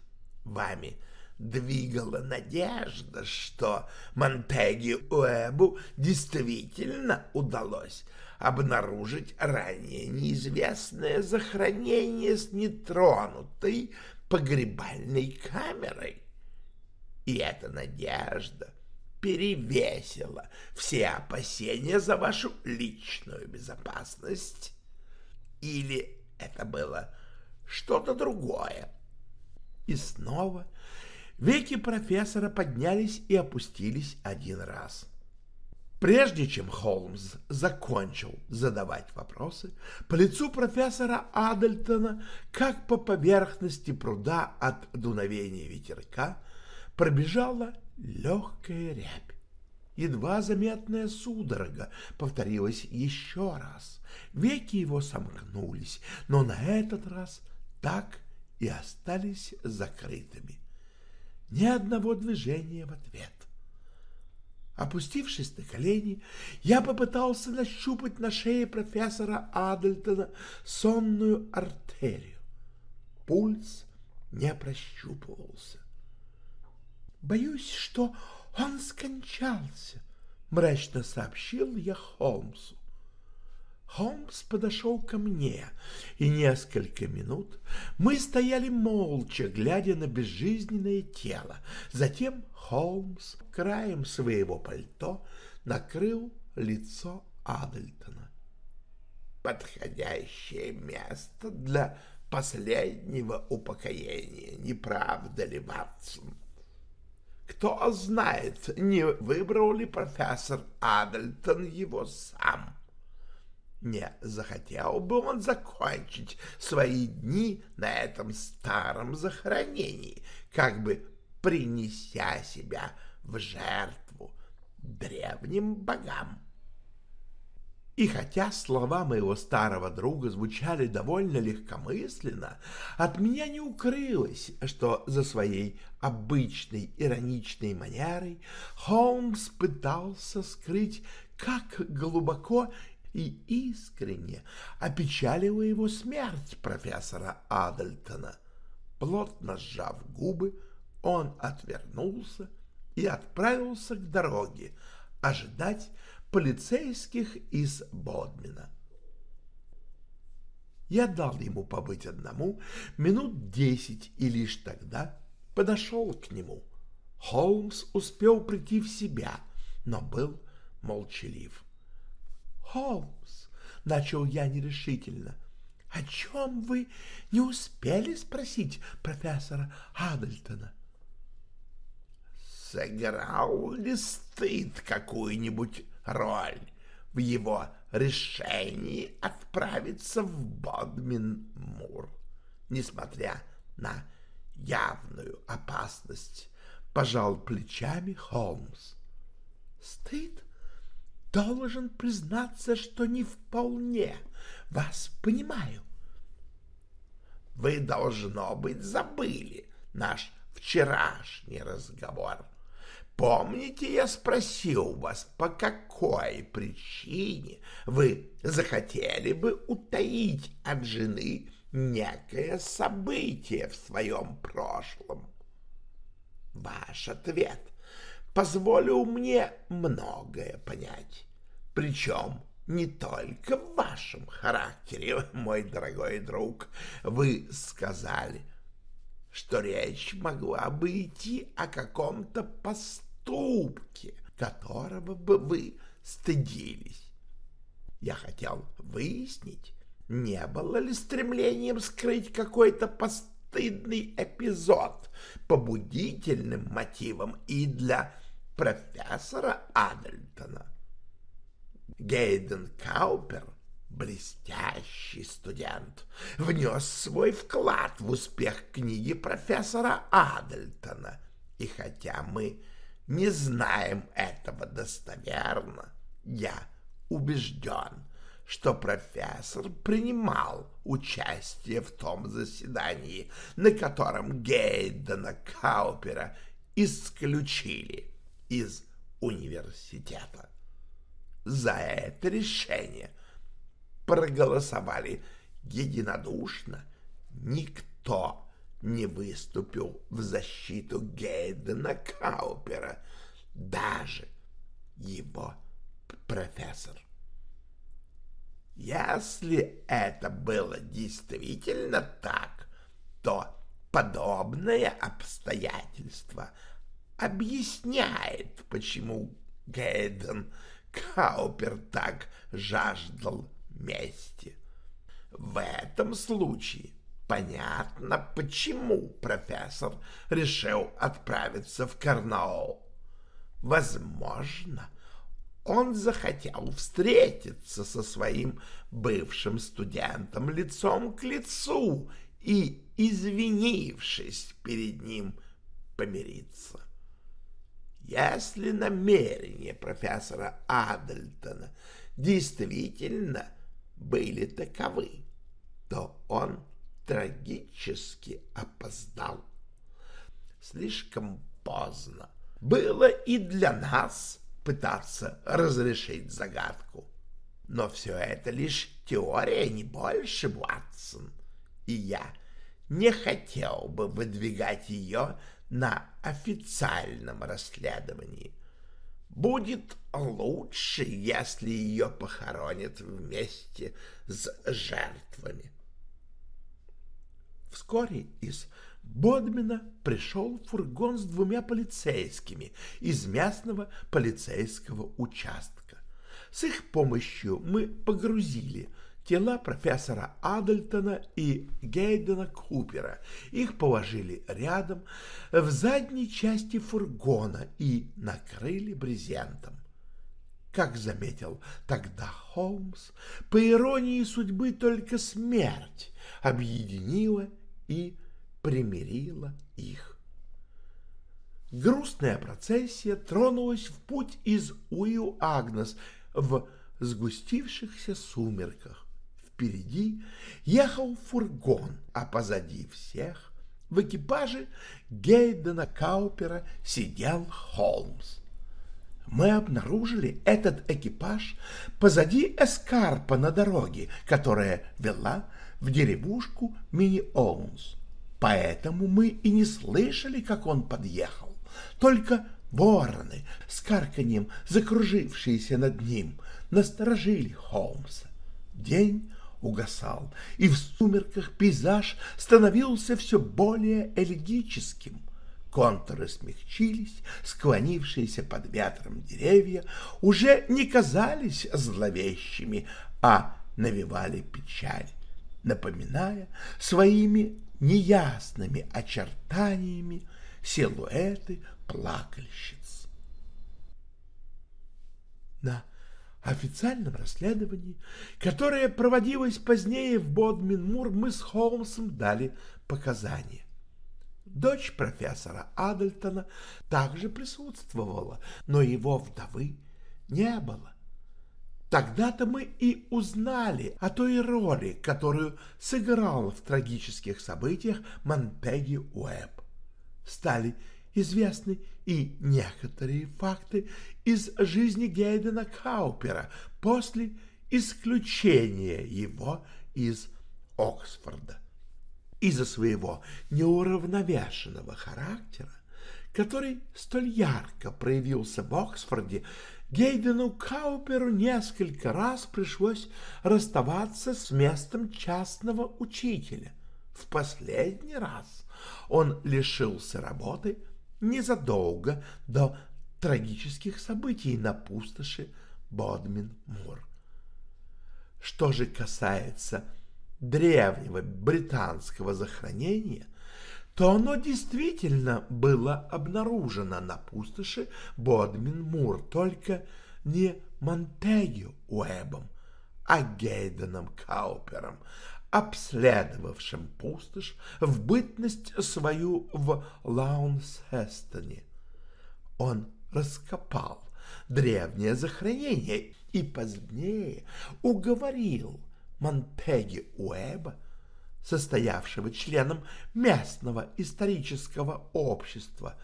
вами двигала надежда, что Монтеги Уэбу действительно удалось обнаружить ранее неизвестное захоронение с нетронутой погребальной камерой. И эта надежда перевесила все опасения за вашу личную безопасность. Или это было что-то другое. И снова веки профессора поднялись и опустились один раз. Прежде чем Холмс закончил задавать вопросы, по лицу профессора Адельтона, как по поверхности пруда от дуновения ветерка, пробежала легкая рябь. Едва заметная судорога повторилась еще раз. Веки его сомкнулись, но на этот раз так и остались закрытыми. Ни одного движения в ответ. Опустившись на колени, я попытался нащупать на шее профессора Адельтона сонную артерию. Пульс не прощупывался. «Боюсь, что он скончался», — мрачно сообщил я Холмсу. Холмс подошел ко мне, и несколько минут мы стояли молча, глядя на безжизненное тело. Затем Холмс краем своего пальто накрыл лицо Адельтона. «Подходящее место для последнего упокоения, не правда ли, Ватсон?» Кто знает, не выбрал ли профессор Адельтон его сам. Не захотел бы он закончить свои дни на этом старом захоронении, как бы принеся себя в жертву древним богам. И хотя слова моего старого друга звучали довольно легкомысленно, от меня не укрылось, что за своей обычной ироничной манерой Холмс пытался скрыть, как глубоко и искренне опечалила его смерть профессора Адельтона. Плотно сжав губы, он отвернулся и отправился к дороге ожидать полицейских из Бодмина. Я дал ему побыть одному минут десять и лишь тогда подошел к нему. Холмс успел прийти в себя, но был молчалив. «Холмс», — начал я нерешительно, — «о чем вы не успели спросить профессора Адельтона?» «Сыграл ли стыд какую-нибудь роль в его решении отправиться в Бодмин-Мур, несмотря на явную опасность?» — пожал плечами Холмс. «Стыд?» Должен признаться, что не вполне вас понимаю. Вы, должно быть, забыли наш вчерашний разговор. Помните, я спросил вас, по какой причине вы захотели бы утаить от жены некое событие в своем прошлом? Ваш ответ позволил мне многое понять, причем не только в вашем характере, мой дорогой друг. Вы сказали, что речь могла бы идти о каком-то поступке, которого бы вы стыдились. Я хотел выяснить, не было ли стремлением скрыть какой-то постыдный эпизод побудительным мотивом и для профессора Адельтона. Гейден Каупер, блестящий студент, внес свой вклад в успех книги профессора Адельтона, и хотя мы не знаем этого достоверно, я убежден, что профессор принимал участие в том заседании, на котором Гейдена Каупера исключили из университета. За это решение проголосовали единодушно. Никто не выступил в защиту Гейдена Каупера, даже его профессор. Если это было действительно так, то подобное обстоятельство объясняет, почему Гейден Каупер так жаждал мести. В этом случае понятно, почему профессор решил отправиться в Карнаул. Возможно, он захотел встретиться со своим бывшим студентом лицом к лицу и, извинившись перед ним, помириться. Если намерения профессора Адельтона действительно были таковы, то он трагически опоздал. Слишком поздно было и для нас пытаться разрешить загадку. Но все это лишь теория, не больше, Ватсон. И я не хотел бы выдвигать ее на официальном расследовании. Будет лучше, если ее похоронят вместе с жертвами. Вскоре из Бодмина пришел фургон с двумя полицейскими из местного полицейского участка. С их помощью мы погрузили тела профессора Адельтона и Гейдена Купера. Их положили рядом в задней части фургона и накрыли брезентом. Как заметил тогда Холмс, по иронии судьбы только смерть объединила и примирила их. Грустная процессия тронулась в путь из Уилл-Агнес в сгустившихся сумерках. Впереди ехал фургон, а позади всех в экипаже Гейдена Каупера сидел Холмс. Мы обнаружили этот экипаж позади эскарпа на дороге, которая вела в деревушку Мини-Оунс. Поэтому мы и не слышали, как он подъехал. Только вороны с карканьем, закружившиеся над ним, насторожили Холмса. День угасал, и в сумерках пейзаж становился все более элегическим. Контуры смягчились, склонившиеся под ветром деревья уже не казались зловещими, а навевали печаль, напоминая своими неясными очертаниями силуэты плакальщиц. На официальном расследовании, которое проводилось позднее в Бодмин-Мур, мы с Холмсом дали показания. Дочь профессора Адельтона также присутствовала, но его вдовы не было. Тогда-то мы и узнали о той роли, которую сыграл в трагических событиях Монтеги Уэбб. Стали известны и некоторые факты из жизни Гейдена Каупера после исключения его из Оксфорда. Из-за своего неуравновешенного характера, который столь ярко проявился в Оксфорде, Гейдену Кауперу несколько раз пришлось расставаться с местом частного учителя. В последний раз он лишился работы незадолго до трагических событий на пустоши Бодмин-Мур. Что же касается древнего британского захоронения, то оно действительно было обнаружено на пустоши Бодмин-Мур, только не Монтегю Уэбом, а Гейденом Каупером, обследовавшим пустошь в бытность свою в Лаунсхестоне. Он раскопал древнее захоронение и позднее уговорил Монтеги Уэба состоявшего членом местного исторического общества,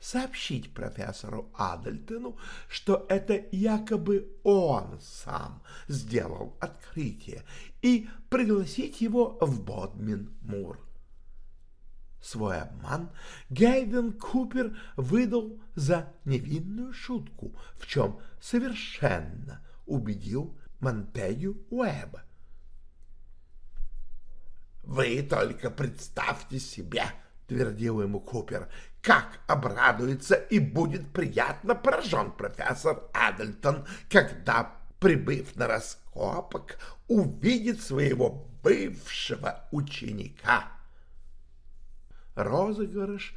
сообщить профессору Адельтону, что это якобы он сам сделал открытие, и пригласить его в Бодмин-Мур. Свой обман Гейден Купер выдал за невинную шутку, в чем совершенно убедил Монтегю Уэба. «Вы только представьте себе, — твердил ему Купер, — как обрадуется и будет приятно поражен профессор Адельтон, когда, прибыв на раскопок, увидит своего бывшего ученика». Розыгрыш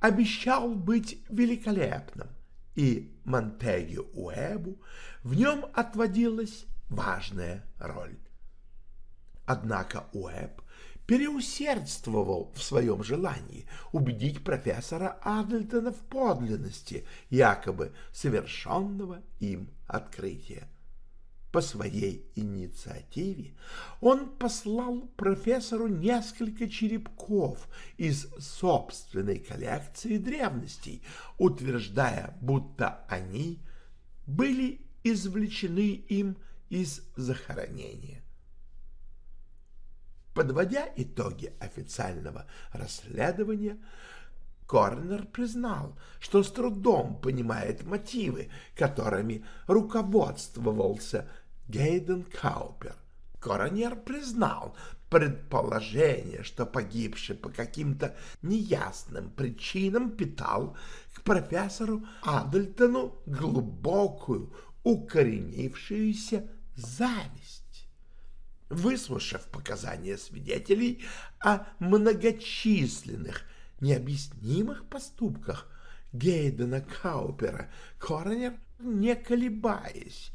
обещал быть великолепным, и Монтегю Уэбу в нем отводилась важная роль. Однако Уэб переусердствовал в своем желании убедить профессора Адлтона в подлинности якобы совершенного им открытия. По своей инициативе он послал профессору несколько черепков из собственной коллекции древностей, утверждая, будто они были извлечены им из захоронения. Подводя итоги официального расследования, Корнер признал, что с трудом понимает мотивы, которыми руководствовался Гейден Каупер. Коронер признал предположение, что погибший по каким-то неясным причинам питал к профессору Адельтону глубокую, укоренившуюся зависть. Выслушав показания свидетелей о многочисленных необъяснимых поступках Гейдена Каупера, Коронер, не колебаясь,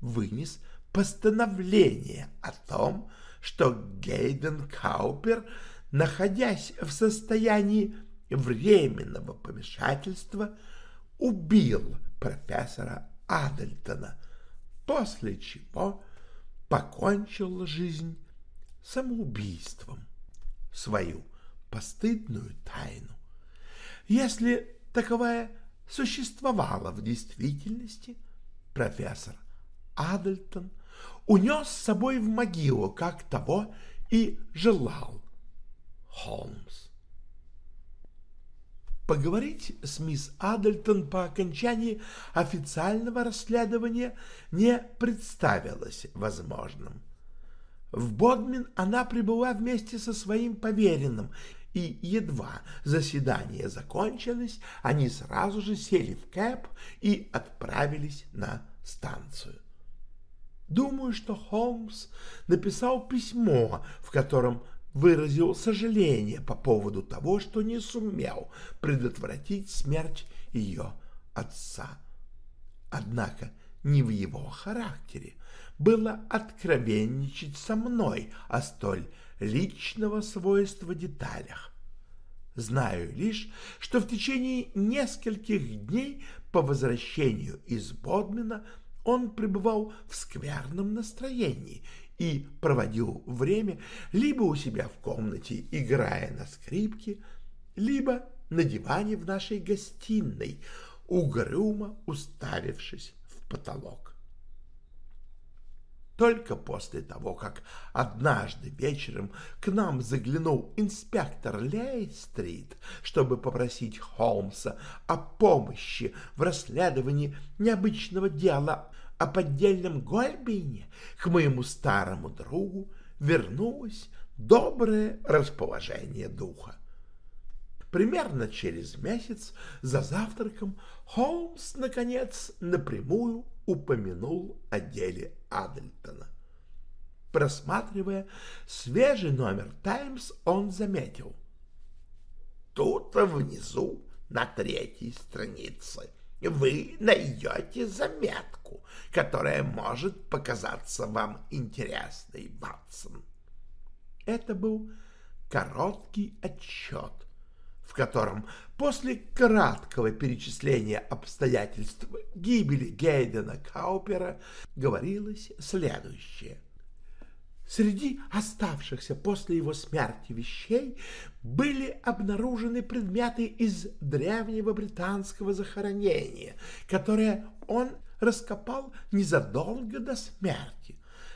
вынес постановление о том, что Гейден Каупер, находясь в состоянии временного помешательства, убил профессора Адельтона, после чего покончил жизнь самоубийством, свою постыдную тайну. Если таковая существовала в действительности, профессор Адельтон унес с собой в могилу, как того и желал Холмс. Поговорить с мисс Адельтон по окончании официального расследования не представилось возможным. В Бодмин она прибыла вместе со своим поверенным, и едва заседание закончилось, они сразу же сели в кэп и отправились на станцию. Думаю, что Холмс написал письмо, в котором выразил сожаление по поводу того, что не сумел предотвратить смерть ее отца. Однако не в его характере было откровенничать со мной о столь личного свойства деталях. Знаю лишь, что в течение нескольких дней по возвращению из Бодмина он пребывал в скверном настроении и проводил время либо у себя в комнате, играя на скрипке, либо на диване в нашей гостиной, угрюмо уставившись в потолок. Только после того, как однажды вечером к нам заглянул инспектор Лейстрит, чтобы попросить Холмса о помощи в расследовании необычного дела о поддельном Гольбине, к моему старому другу вернулось доброе расположение духа. Примерно через месяц за завтраком Холмс, наконец, напрямую упомянул о деле Адельтона. Просматривая свежий номер «Таймс», он заметил. Тут внизу, на третьей странице, вы найдете заметку, которая может показаться вам интересной, Ватсон. Это был короткий отчет, в котором после краткого перечисления обстоятельств гибели Гейдена Каупера говорилось следующее. Среди оставшихся после его смерти вещей были обнаружены предметы из древнего британского захоронения, которое он раскопал незадолго до смерти.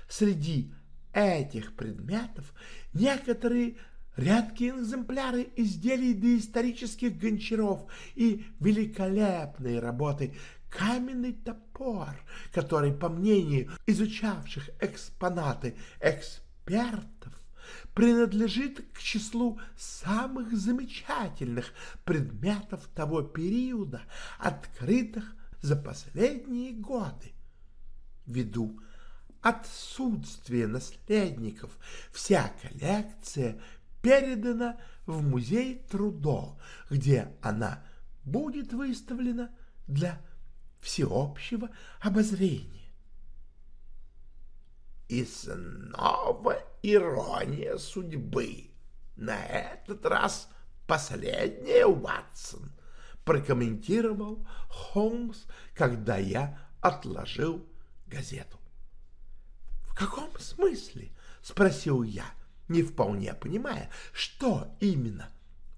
Среди этих предметов некоторые редкие экземпляры изделий доисторических гончаров и великолепные работы каменный топор, который, по мнению изучавших экспонаты экспертов, принадлежит к числу самых замечательных предметов того периода, открытых за последние годы. Ввиду отсутствия наследников вся коллекция передана в музей Трудо, где она будет выставлена для всеобщего обозрения. И снова ирония судьбы. На этот раз последняя, Уатсон, прокомментировал Холмс, когда я отложил газету. «В каком смысле?» — спросил я, не вполне понимая, что именно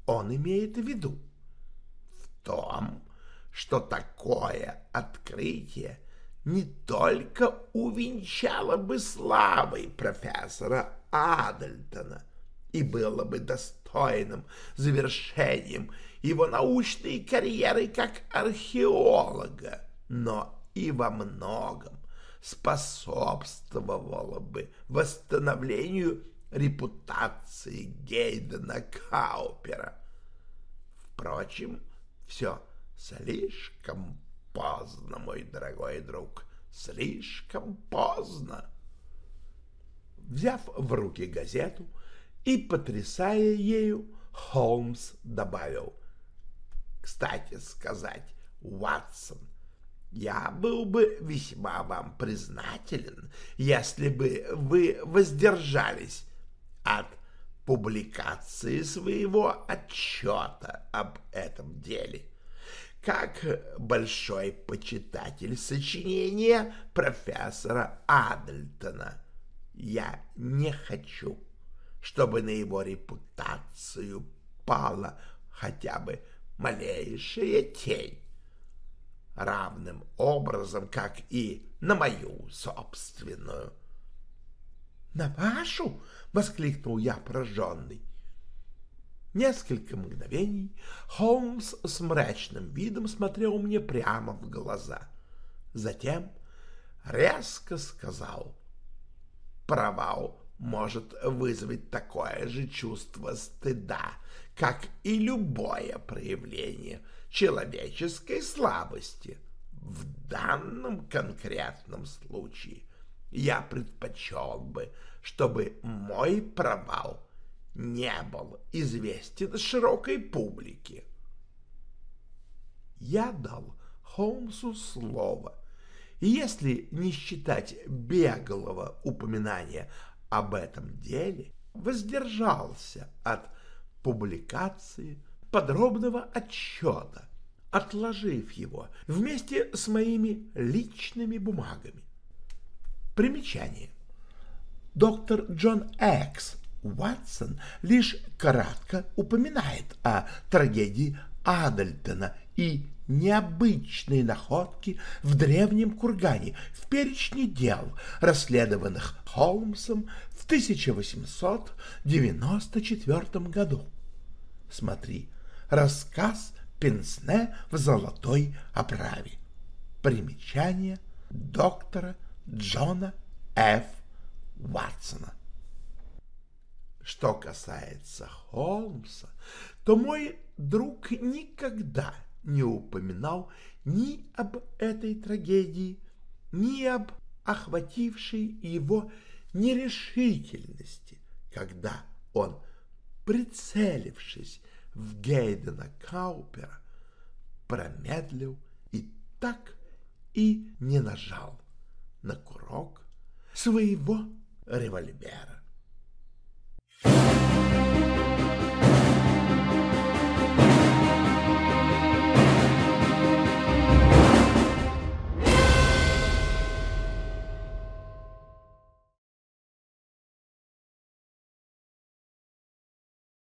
он имеет в виду. «В том, что такое открытие не только увенчало бы славой профессора Адельтона и было бы достойным завершением его научной карьеры как археолога, но и во многом способствовало бы восстановлению репутации Гейдена Каупера. Впрочем, все Слишком поздно, мой дорогой друг, слишком поздно. Взяв в руки газету и потрясая ею, Холмс добавил. Кстати сказать, Уатсон, я был бы весьма вам признателен, если бы вы воздержались от публикации своего отчета об этом деле как большой почитатель сочинения профессора Адельтона. Я не хочу, чтобы на его репутацию пала хотя бы малейшая тень, равным образом, как и на мою собственную. — На вашу? — воскликнул я пораженный. Несколько мгновений Холмс с мрачным видом смотрел мне прямо в глаза. Затем резко сказал, «Провал может вызвать такое же чувство стыда, как и любое проявление человеческой слабости. В данном конкретном случае я предпочел бы, чтобы мой провал — не был известен широкой публике. Я дал Холмсу слово, и если не считать беглого упоминания об этом деле, воздержался от публикации подробного отчета отложив его вместе с моими личными бумагами. Примечание. Доктор Джон Экс Уатсон лишь кратко упоминает о трагедии Адальтона и необычной находки в древнем кургане в перечне дел, расследованных Холмсом в 1894 году. Смотри, рассказ Пенсне в золотой оправе. Примечание доктора Джона Ф. Ватсона. Что касается Холмса, то мой друг никогда не упоминал ни об этой трагедии, ни об охватившей его нерешительности, когда он, прицелившись в Гейдена Каупера, промедлил и так и не нажал на курок своего револьвера.